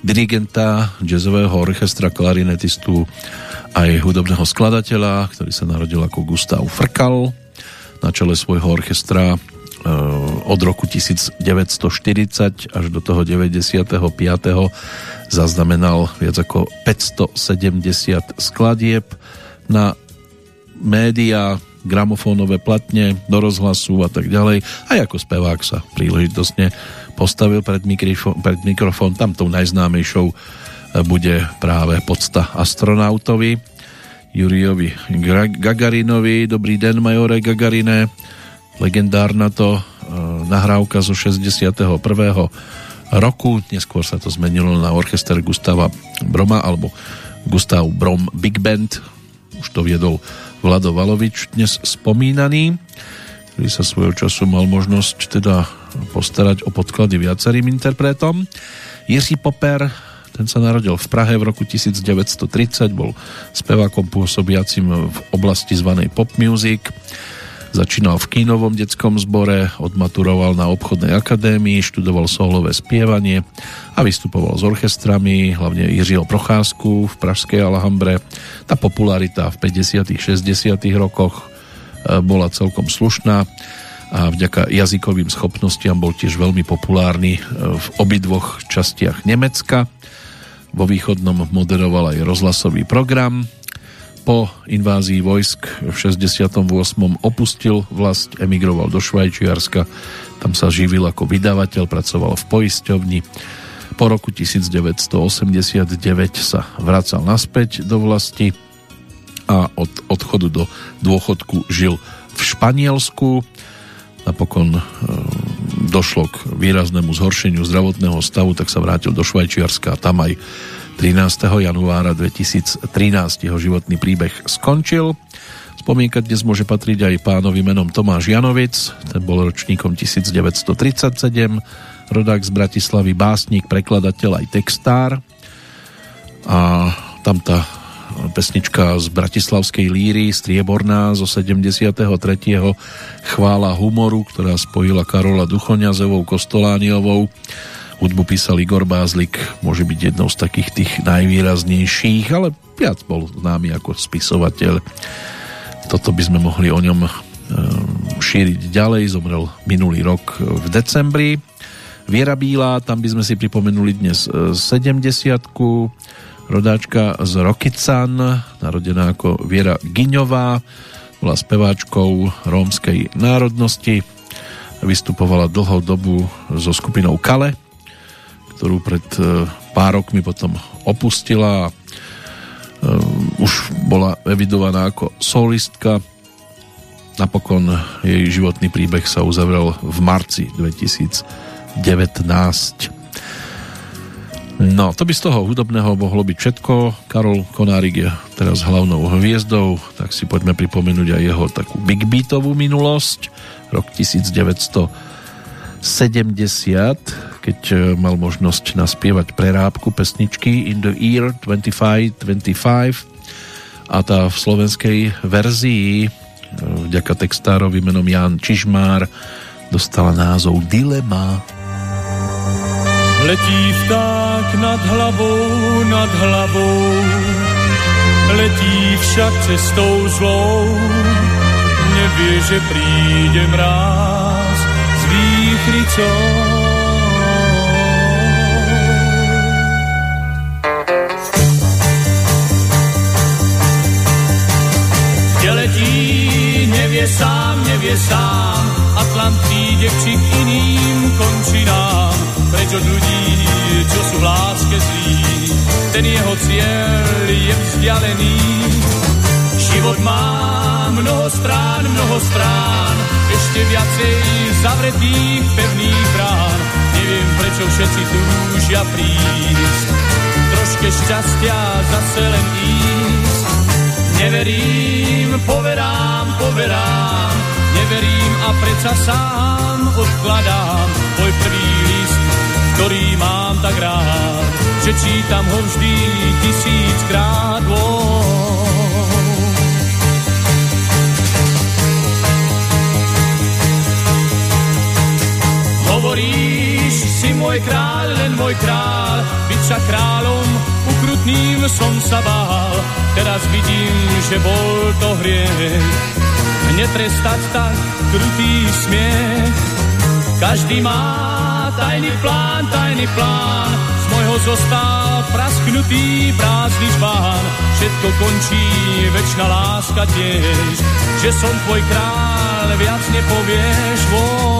A: dirigenta jazzového orchestra, klarinetistu aj hudobného skladateľa, ktorý sa narodil ako Gustav Frkal na čele svojho orchestra e, od roku 1940 až do toho 95. zaznamenal viac ako 570 skladieb na média, gramofónové platne, do rozhlasu a tak ďalej. Aj ako spevák sa príležitostne postavil pred mikrofón, pred mikrofón. Tam tou najznámejšou bude práve podsta astronautovi Juriovi Gagarinovi. Dobrý den, majore Gagarine. Legendárna to nahrávka zo 61. roku, neskôr sa to zmenilo na orchester Gustava Broma alebo Gustav Brom Big Band, už to viedol Vlado Valovič, dnes spomínaný, ktorý sa svojho času mal možnosť teda postarať o podklady viacerým interpretom. Jiří Popper, ten sa narodil v Prahe v roku 1930, bol spevákom pôsobiacim v oblasti zvanej pop music. Začínal v kínovom detskom zbore, odmaturoval na obchodnej akadémii, študoval solové spievanie a vystupoval s orchestrami, hlavne Jiřího Procházku v Pražskej Alhambre. Tá popularita v 50 60 rokoch e, bola celkom slušná a vďaka jazykovým schopnostiam bol tiež veľmi populárny e, v obidvoch častiach Nemecka. Vo východnom moderoval aj rozhlasový program. Po invázii vojsk v 68. opustil vlast, emigroval do Švajčiarska. Tam sa živil ako vydavateľ, pracoval v poisťovni. Po roku 1989 sa vracal naspäť do vlasti a od odchodu do dôchodku žil v Španielsku. Napokon e, došlo k výraznému zhoršeniu zdravotného stavu, tak sa vrátil do Švajčiarska a tam aj 13. januára 2013 jeho životný príbeh skončil. Spomienka dnes môže patriť aj pánovi menom Tomáš Janovic, ten bol ročníkom 1937, rodák z Bratislavy, básnik, prekladateľ aj textár. A tam tá pesnička z Bratislavskej líry, strieborná zo 73. Chvála humoru, ktorá spojila Karola Duchoňazovou, Kostolániovou. Hudbu písal Igor Bázlik, môže byť jednou z takých tých najvýraznejších, ale viac bol známy ako spisovateľ. Toto by sme mohli o ňom e, šíriť ďalej. Zomrel minulý rok v decembri. Viera Bílá, tam by sme si pripomenuli dnes 70 e, rodáčka z Rokycan, narodená ako Viera Giňová, bola speváčkou rómskej národnosti, vystupovala dlhou dobu so skupinou Kale, ktorú pred e, pár rokmi potom opustila a e, už bola evidovaná ako solistka. Napokon jej životný príbeh sa uzavrel v marci 2019. No, to by z toho hudobného mohlo byť všetko. Karol Konárik je teraz hlavnou hviezdou, tak si poďme pripomenúť aj jeho takú big beatovú minulosť. Rok 1970, keď e, mal možnosť naspievať prerábku pesničky In the Year 25-25 a tá v slovenskej verzii e, vďaka textárovi menom Jan Čižmár dostala názov Dilema.
J: Letí vták nad hlavou, nad hlavou, letí však cestou zlou, nevie, že príde mráz s výchrycou. Letí, nevie sám, nevie sám, Atlantíde či k iným končinám, preč od ľudí, čo sú v láske zlí. Ten jeho cieľ je vzdialený. Život má mnoho strán, mnoho strán, ešte viacej zavretých pevných brán. Neviem, prečo všetci túžia prísť, troške šťastia zase len ísť. Neverím, poverám, poverám, neverím a predsa sám odkladám môj prvý ktorý mám tak rád, že čítam ho vždy tisíckrát. Hovoríš, si môj kráľ, len môj kráľ, byť sa kráľom ukrutným som sa bál. Teraz vidím, že bol to hriech, netrestať tak krutý smiech. Každý má tajný plán, tajný plán, z môjho zostal prasknutý prázdny žbán. Všetko končí, väčšina láska tiež, že som tvoj kráľ, viac nepovieš. Voj.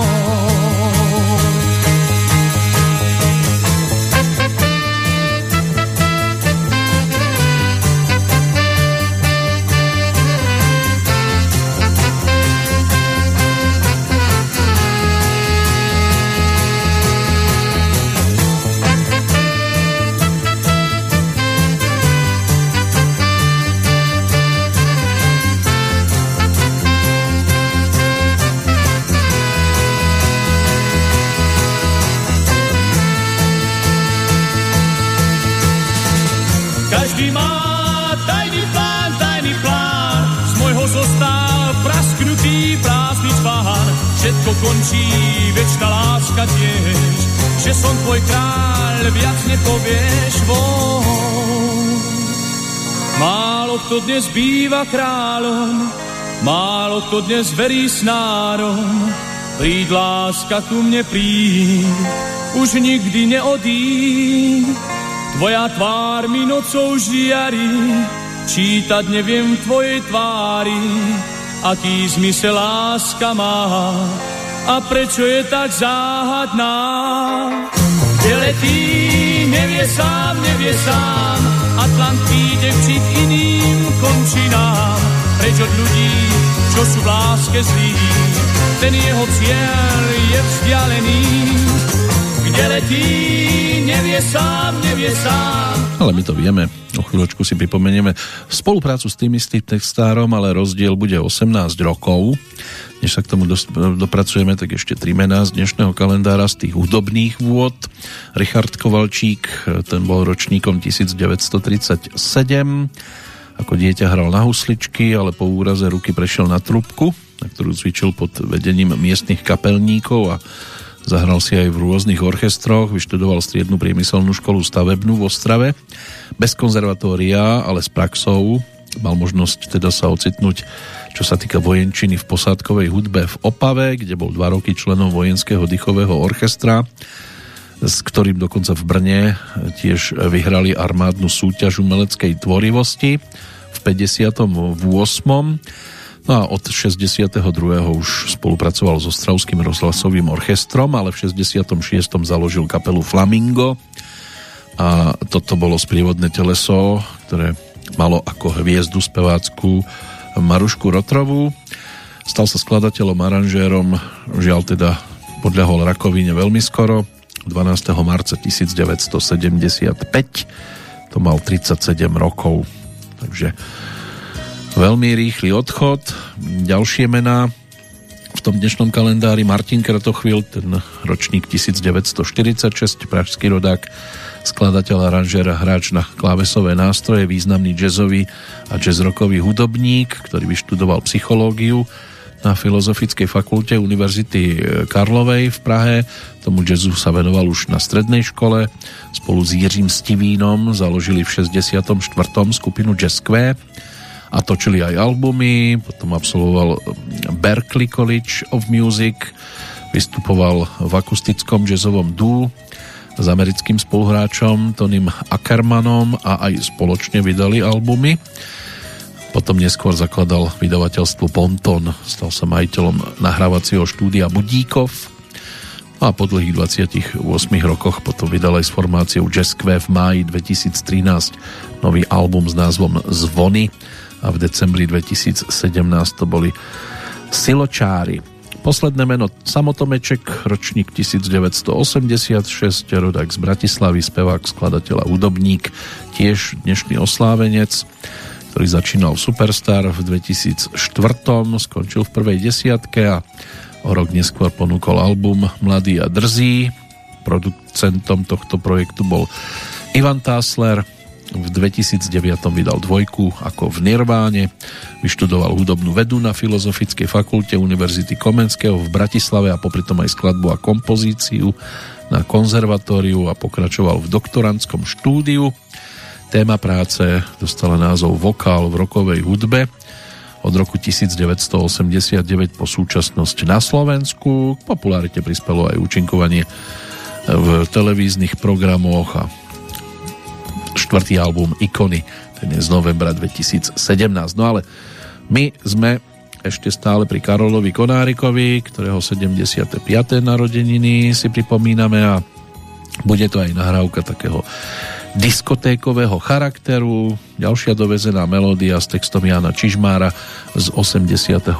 F: Kráľ, viac nepovieš von. Málo kto dnes býva kráľom, málo kto dnes verí snárom. Príď láska ku mne príď, už nikdy neodíď. Tvoja tvár mi nocou žiari, čítať neviem v tvojej tvári, aký zmysel láska má a prečo je tak záhadná. Kde letí, nevie sám, nevie sám, Atlant ide k iným končinám, preč od ľudí, čo sú v láske zlí, ten jeho cieľ je vzdialený. Kde letí, nevie sám, nevie sám.
A: Ale my to vieme, o chvíľočku si pripomenieme spoluprácu s tým istým textárom, ale rozdiel bude 18 rokov. Než sa k tomu dopracujeme, tak ešte tri mená z dnešného kalendára z tých hudobných vôd. Richard Kovalčík, ten bol ročníkom 1937. Ako dieťa hral na husličky, ale po úraze ruky prešiel na trubku, na ktorú cvičil pod vedením miestnych kapelníkov a Zahral si aj v rôznych orchestroch, vyštudoval striednu priemyselnú školu stavebnú v Ostrave. Bez konzervatória, ale s praxou mal možnosť teda sa ocitnúť, čo sa týka vojenčiny v posádkovej hudbe v Opave, kde bol dva roky členom vojenského dychového orchestra, s ktorým dokonca v Brne tiež vyhrali armádnu súťaž umeleckej tvorivosti v 58. No a od 62. už spolupracoval s Ostravským rozhlasovým orchestrom, ale v 66. založil kapelu Flamingo a toto bolo sprievodné teleso, ktoré malo ako hviezdu spevácku Marušku Rotrovú. Stal sa skladateľom, aranžérom, žiaľ teda podľahol rakovine veľmi skoro, 12. marca 1975, to mal 37 rokov, takže Veľmi rýchly odchod. Ďalšie mená v tom dnešnom kalendári Martin Kratochvil, ten ročník 1946, pražský rodák, skladateľ, aranžer, hráč na klávesové nástroje, významný jazzový a jazzrokový hudobník, ktorý vyštudoval psychológiu na Filozofickej fakulte Univerzity Karlovej v Prahe. Tomu jazzu sa venoval už na strednej škole. Spolu s Jiřím Stivínom založili v 64. skupinu Jazz Square a točili aj albumy, potom absolvoval Berkeley College of Music, vystupoval v akustickom jazzovom dú s americkým spoluhráčom Tonym Ackermanom a aj spoločne vydali albumy. Potom neskôr zakladal vydavateľstvo Ponton, stal sa majiteľom nahrávacieho štúdia Budíkov a po dlhých 28 rokoch potom vydal aj s formáciou Jazz v máji 2013 nový album s názvom Zvony a v decembri 2017 to boli Siločári. Posledné meno Samotomeček, ročník 1986, rodák z Bratislavy, spevák, skladateľ a údobník, tiež dnešný oslávenec, ktorý začínal Superstar v 2004, skončil v prvej desiatke a o rok neskôr ponúkol album Mladý a drzý. Producentom tohto projektu bol Ivan Tásler, v 2009 vydal dvojku ako v Nirváne, vyštudoval hudobnú vedu na Filozofickej fakulte Univerzity Komenského v Bratislave a popri tom aj skladbu a kompozíciu na konzervatóriu a pokračoval v doktorantskom štúdiu. Téma práce dostala názov Vokál v rokovej hudbe od roku 1989 po súčasnosť na Slovensku. K popularite prispelo aj účinkovanie v televíznych programoch a štvrtý album Ikony, ten je z novembra 2017. No ale my sme ešte stále pri Karolovi Konárikovi, ktorého 75. narodeniny si pripomíname a bude to aj nahrávka takého diskotékového charakteru. Ďalšia dovezená melódia s textom Jana Čižmára z 88.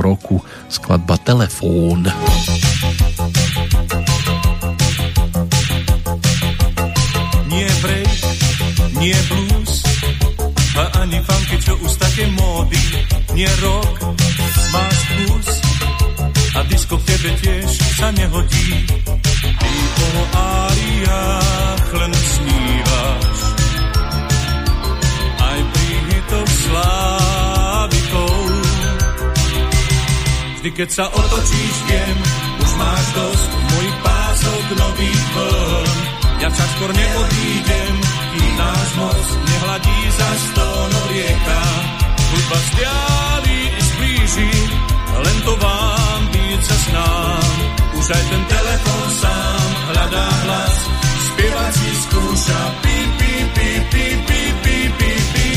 A: roku skladba Telefón.
J: Nie Nie blues a ani funky, čo už také módy. Nie rock, máš blues a disco k tebe tiež sa nehodí. Ty o áriách len snívaš. Aj pri hitoch slávikov Vždy keď sa otočíš, viem, už máš dosť. Mojich pások nových vln ja však skôr neodídem, kým náš most nehladí za stóno rieka. Hudba stiali i splíži, len to vám sa snám. Už aj ten telefon sám hľadá hlas, spievať si skúša, pí, pí, pí, pí, pí, pí, pí, pí.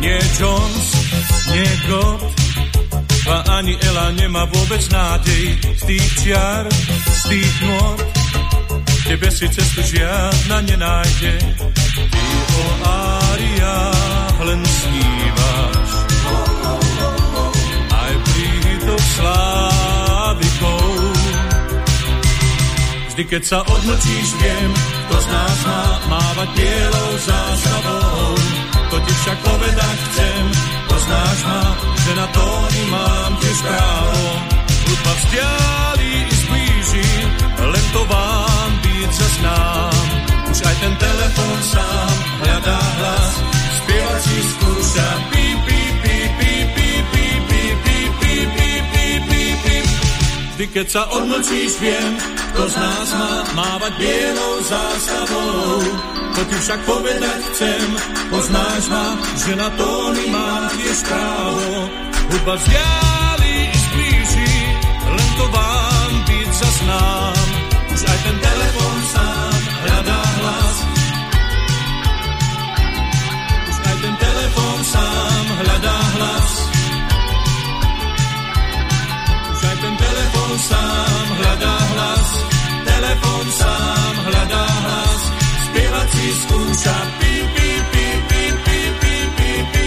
J: Nie Jones, nie God, a ani Ela nemá vôbec nádej z tých čiar, z tých nôd. Tebe si cestu žiadna nenájde, ty o Ária len snívaš. Aj to slávikou. Vždy, keď sa odmlčíš, viem, kto z nás má mávať bielou zástavou. To ti však povedať chcem, poznáš ma, že na tóny mám tiež právo. Hudba vzdiali i zblíži, len to vám byť zaznám. Už aj ten telefon sám hľadá hlas, si skúša. Píp, píp, píp, píp, píp, píp, píp. Vždy, keď sa odmlčíš, viem, kto z nás má mávať bielou zástavou. To ti však povedať chcem, poznáš ma, že na tóny mám tiež právo. Hudba vzdiali i zblíži, len to vám byť zaznám. Už aj ten telefon sám hľadá hlas. Už aj ten telefon sám hľadá hlas. Už aj ten telefon sám hľadá hlas. Telefon sám hľadá hlas. Si skúša. Pí, pí, pí, pí, pí, pí, pí, pí.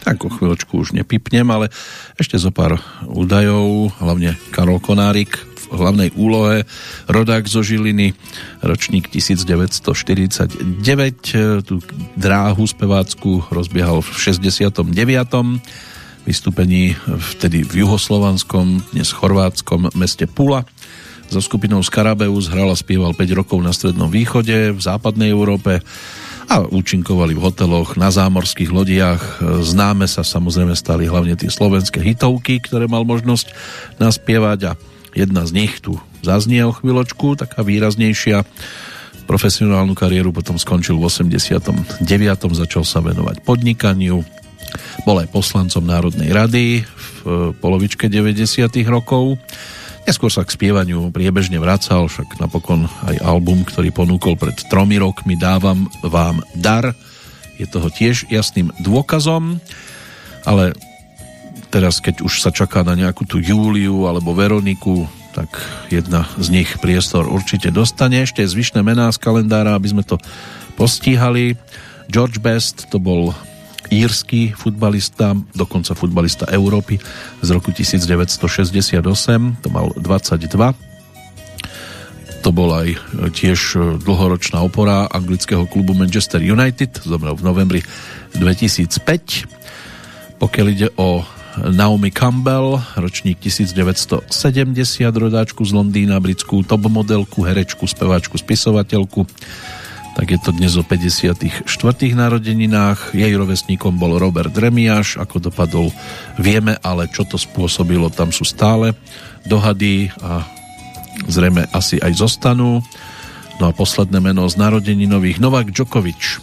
A: Tak o chvíľočku už nepipnem, ale ešte zo pár údajov, hlavne Karol Konárik v hlavnej úlohe, rodák zo Žiliny, ročník 1949, tú dráhu spevácku rozbiehal v 69. vystúpení vtedy v juhoslovanskom, dnes chorvátskom meste Pula. So skupinou Skarabeus hral a spieval 5 rokov na Strednom východe, v západnej Európe a účinkovali v hoteloch, na zámorských lodiach. Známe sa samozrejme stali hlavne tie slovenské hitovky, ktoré mal možnosť naspievať a jedna z nich tu zaznie o chvíľočku, taká výraznejšia. Profesionálnu kariéru potom skončil v 89. Začal sa venovať podnikaniu. Bol aj poslancom Národnej rady v polovičke 90. rokov. Neskôr sa k spievaniu priebežne vracal, však napokon aj album, ktorý ponúkol pred tromi rokmi Dávam vám dar. Je toho tiež jasným dôkazom, ale teraz, keď už sa čaká na nejakú tú Júliu alebo Veroniku, tak jedna z nich priestor určite dostane. Ešte zvyšné mená z kalendára, aby sme to postíhali. George Best, to bol írsky futbalista, dokonca futbalista Európy z roku 1968, to mal 22. To bol aj tiež dlhoročná opora anglického klubu Manchester United, zomrel v novembri 2005. Pokiaľ ide o Naomi Campbell, ročník 1970, rodáčku z Londýna, britskú top modelku, herečku, speváčku, spisovateľku, tak je to dnes o 54. narodeninách. Jej rovesníkom bol Robert Remiáš, ako dopadol vieme, ale čo to spôsobilo, tam sú stále dohady a zrejme asi aj zostanú. No a posledné meno z narodeninových Novak Djokovic,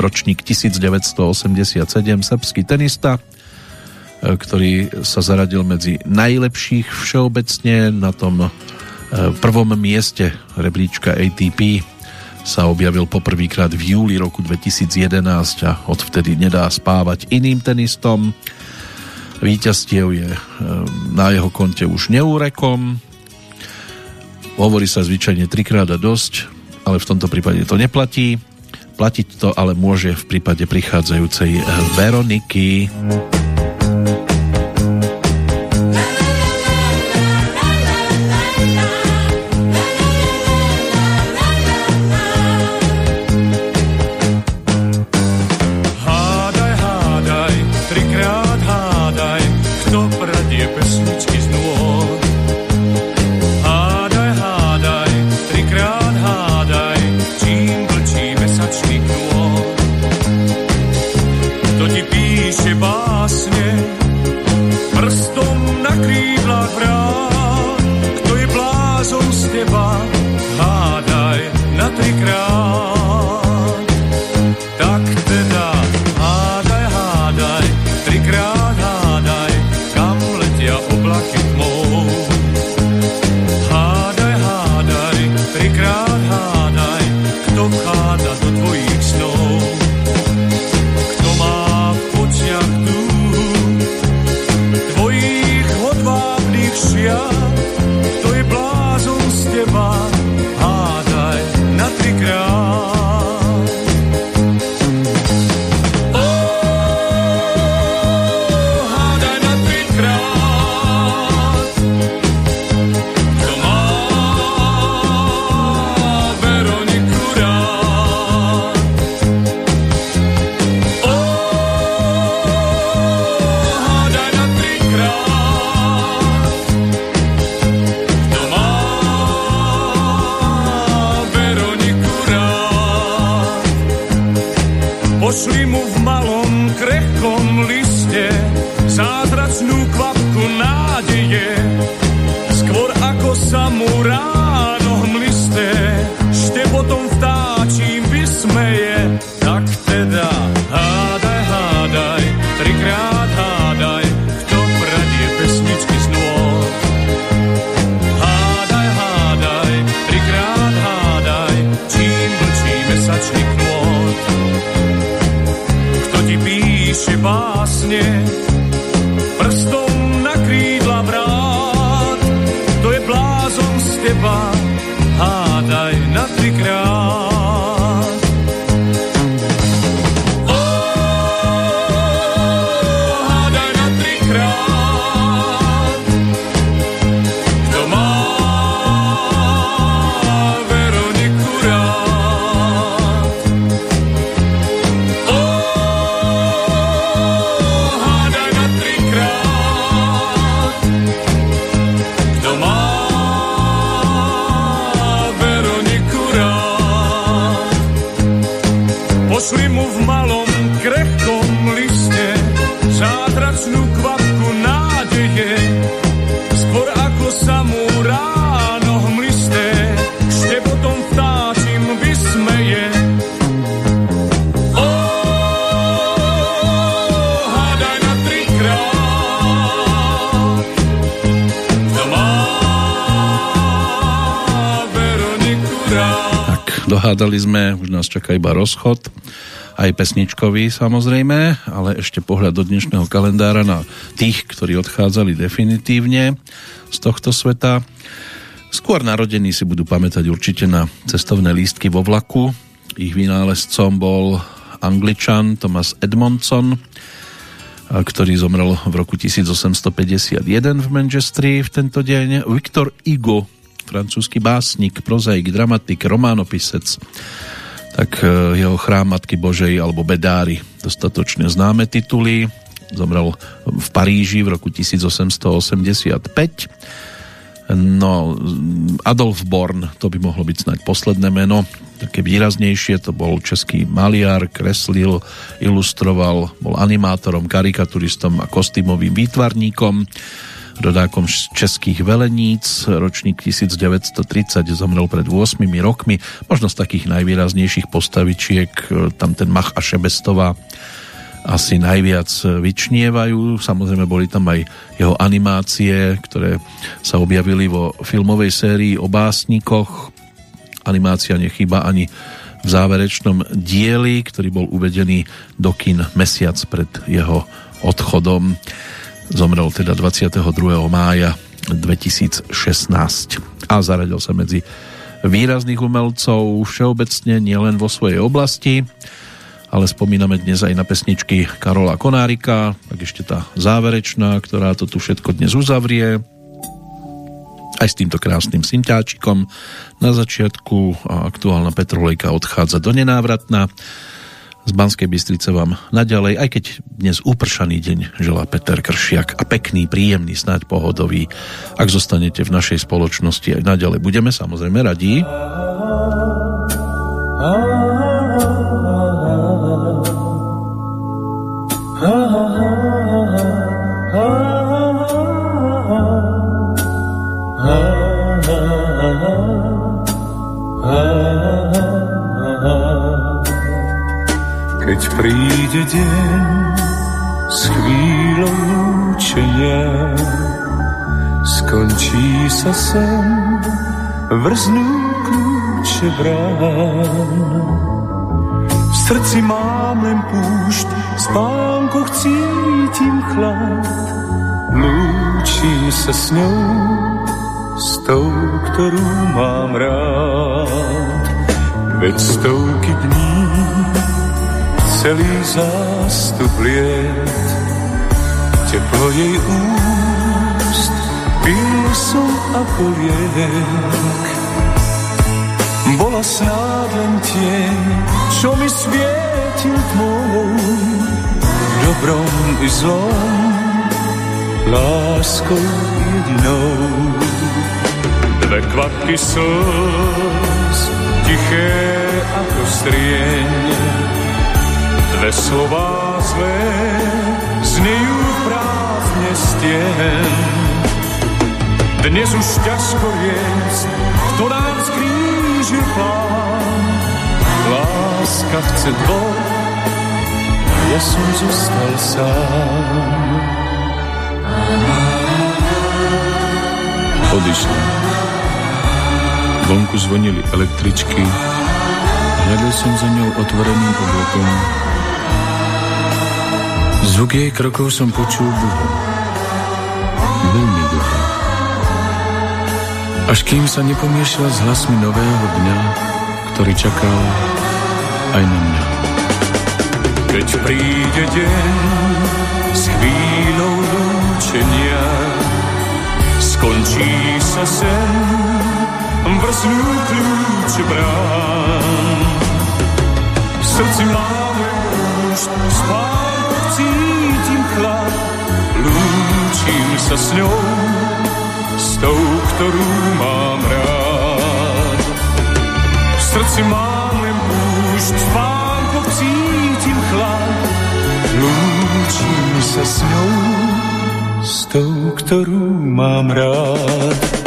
A: ročník 1987, srbský tenista, ktorý sa zaradil medzi najlepších všeobecne na tom prvom mieste rebríčka ATP sa objavil poprvýkrát v júli roku 2011 a odvtedy nedá spávať iným tenistom. Výťastiev je e, na jeho konte už neúrekom. Hovorí sa zvyčajne trikrát a dosť, ale v tomto prípade to neplatí. Platiť to ale môže v prípade prichádzajúcej Veroniky.
J: Hádaj,
A: Ukraine. Iba rozchod, aj pesničkový samozrejme, ale ešte pohľad do dnešného kalendára na tých, ktorí odchádzali definitívne z tohto sveta. Skôr narodení si budú pamätať určite na cestovné lístky vo vlaku. Ich vynálezcom bol angličan Thomas Edmondson, ktorý zomrel v roku 1851 v Manchestri v tento deň. Viktor Igo, francúzsky básnik, prozaik, dramatik, románopisec, tak e, jeho chrám Matky Božej alebo Bedári, dostatočne známe tituly. Zomrel v Paríži v roku 1885. No, Adolf Born, to by mohlo byť snáď posledné meno, také výraznejšie, to bol český maliar, kreslil, ilustroval, bol animátorom, karikaturistom a kostýmovým výtvarníkom rodákom z českých veleníc, ročník 1930 zomrel pred 8 rokmi, možno z takých najvýraznejších postavičiek, e, tam ten Mach a Šebestová asi najviac vyčnievajú. Samozrejme boli tam aj jeho animácie, ktoré sa objavili vo filmovej sérii o básnikoch. Animácia nechýba ani v záverečnom dieli, ktorý bol uvedený do kin mesiac pred jeho odchodom. Zomrel teda 22. mája 2016 a zaradil sa medzi výrazných umelcov všeobecne, nielen vo svojej oblasti, ale spomíname dnes aj na pesničky Karola Konárika, tak ešte tá záverečná, ktorá to tu všetko dnes uzavrie. Aj s týmto krásnym synťáčikom na začiatku a aktuálna Petrolejka odchádza do nenávratná. Z Banskej Bystrice vám naďalej, aj keď dnes upršaný deň želá Peter Kršiak a pekný, príjemný, snáď pohodový. Ak zostanete v našej spoločnosti aj naďalej, budeme samozrejme radí.
J: Keď príde deň s chvíľou lúčenia, skončí sa sen, vrznú kľúče brán. V srdci mám len púšť, v spánkoch cítim chlad, lúčim sa s ňou, s tou, ktorú mám rád. Veď stovky dní celý zástup liet, teplo jej úst, pil som ako liek. Bola snáď len tieň, čo mi svietil tmou, dobrom i zlom, láskou jedinou. Dve kvapky slz, tiché ako strieň, Dve slova zlé znejú v prázdne stien. Dnes už ťažko riecť, kto nám skríži plán. Láska chce dvoch, ja som zostal sám. Odišla. Vonku zvonili električky, hľadal som za ňou otvoreným oblokom. Zvuk jej krokov som počul dlho. Veľmi dlho. Až kým sa nepomiešala s hlasmi nového dňa, ktorý čakal aj na mňa. Keď príde deň s chvíľou lúčenia, skončí sa sen, vrsnú kľúč brán. V srdci máme už spánok, lúčim sa s ňou, s tou, ktorú mám rád. V srdci mám len púšť, spánok cítim chlad, lúčim sa s ňou, s tou, ktorú mám rád.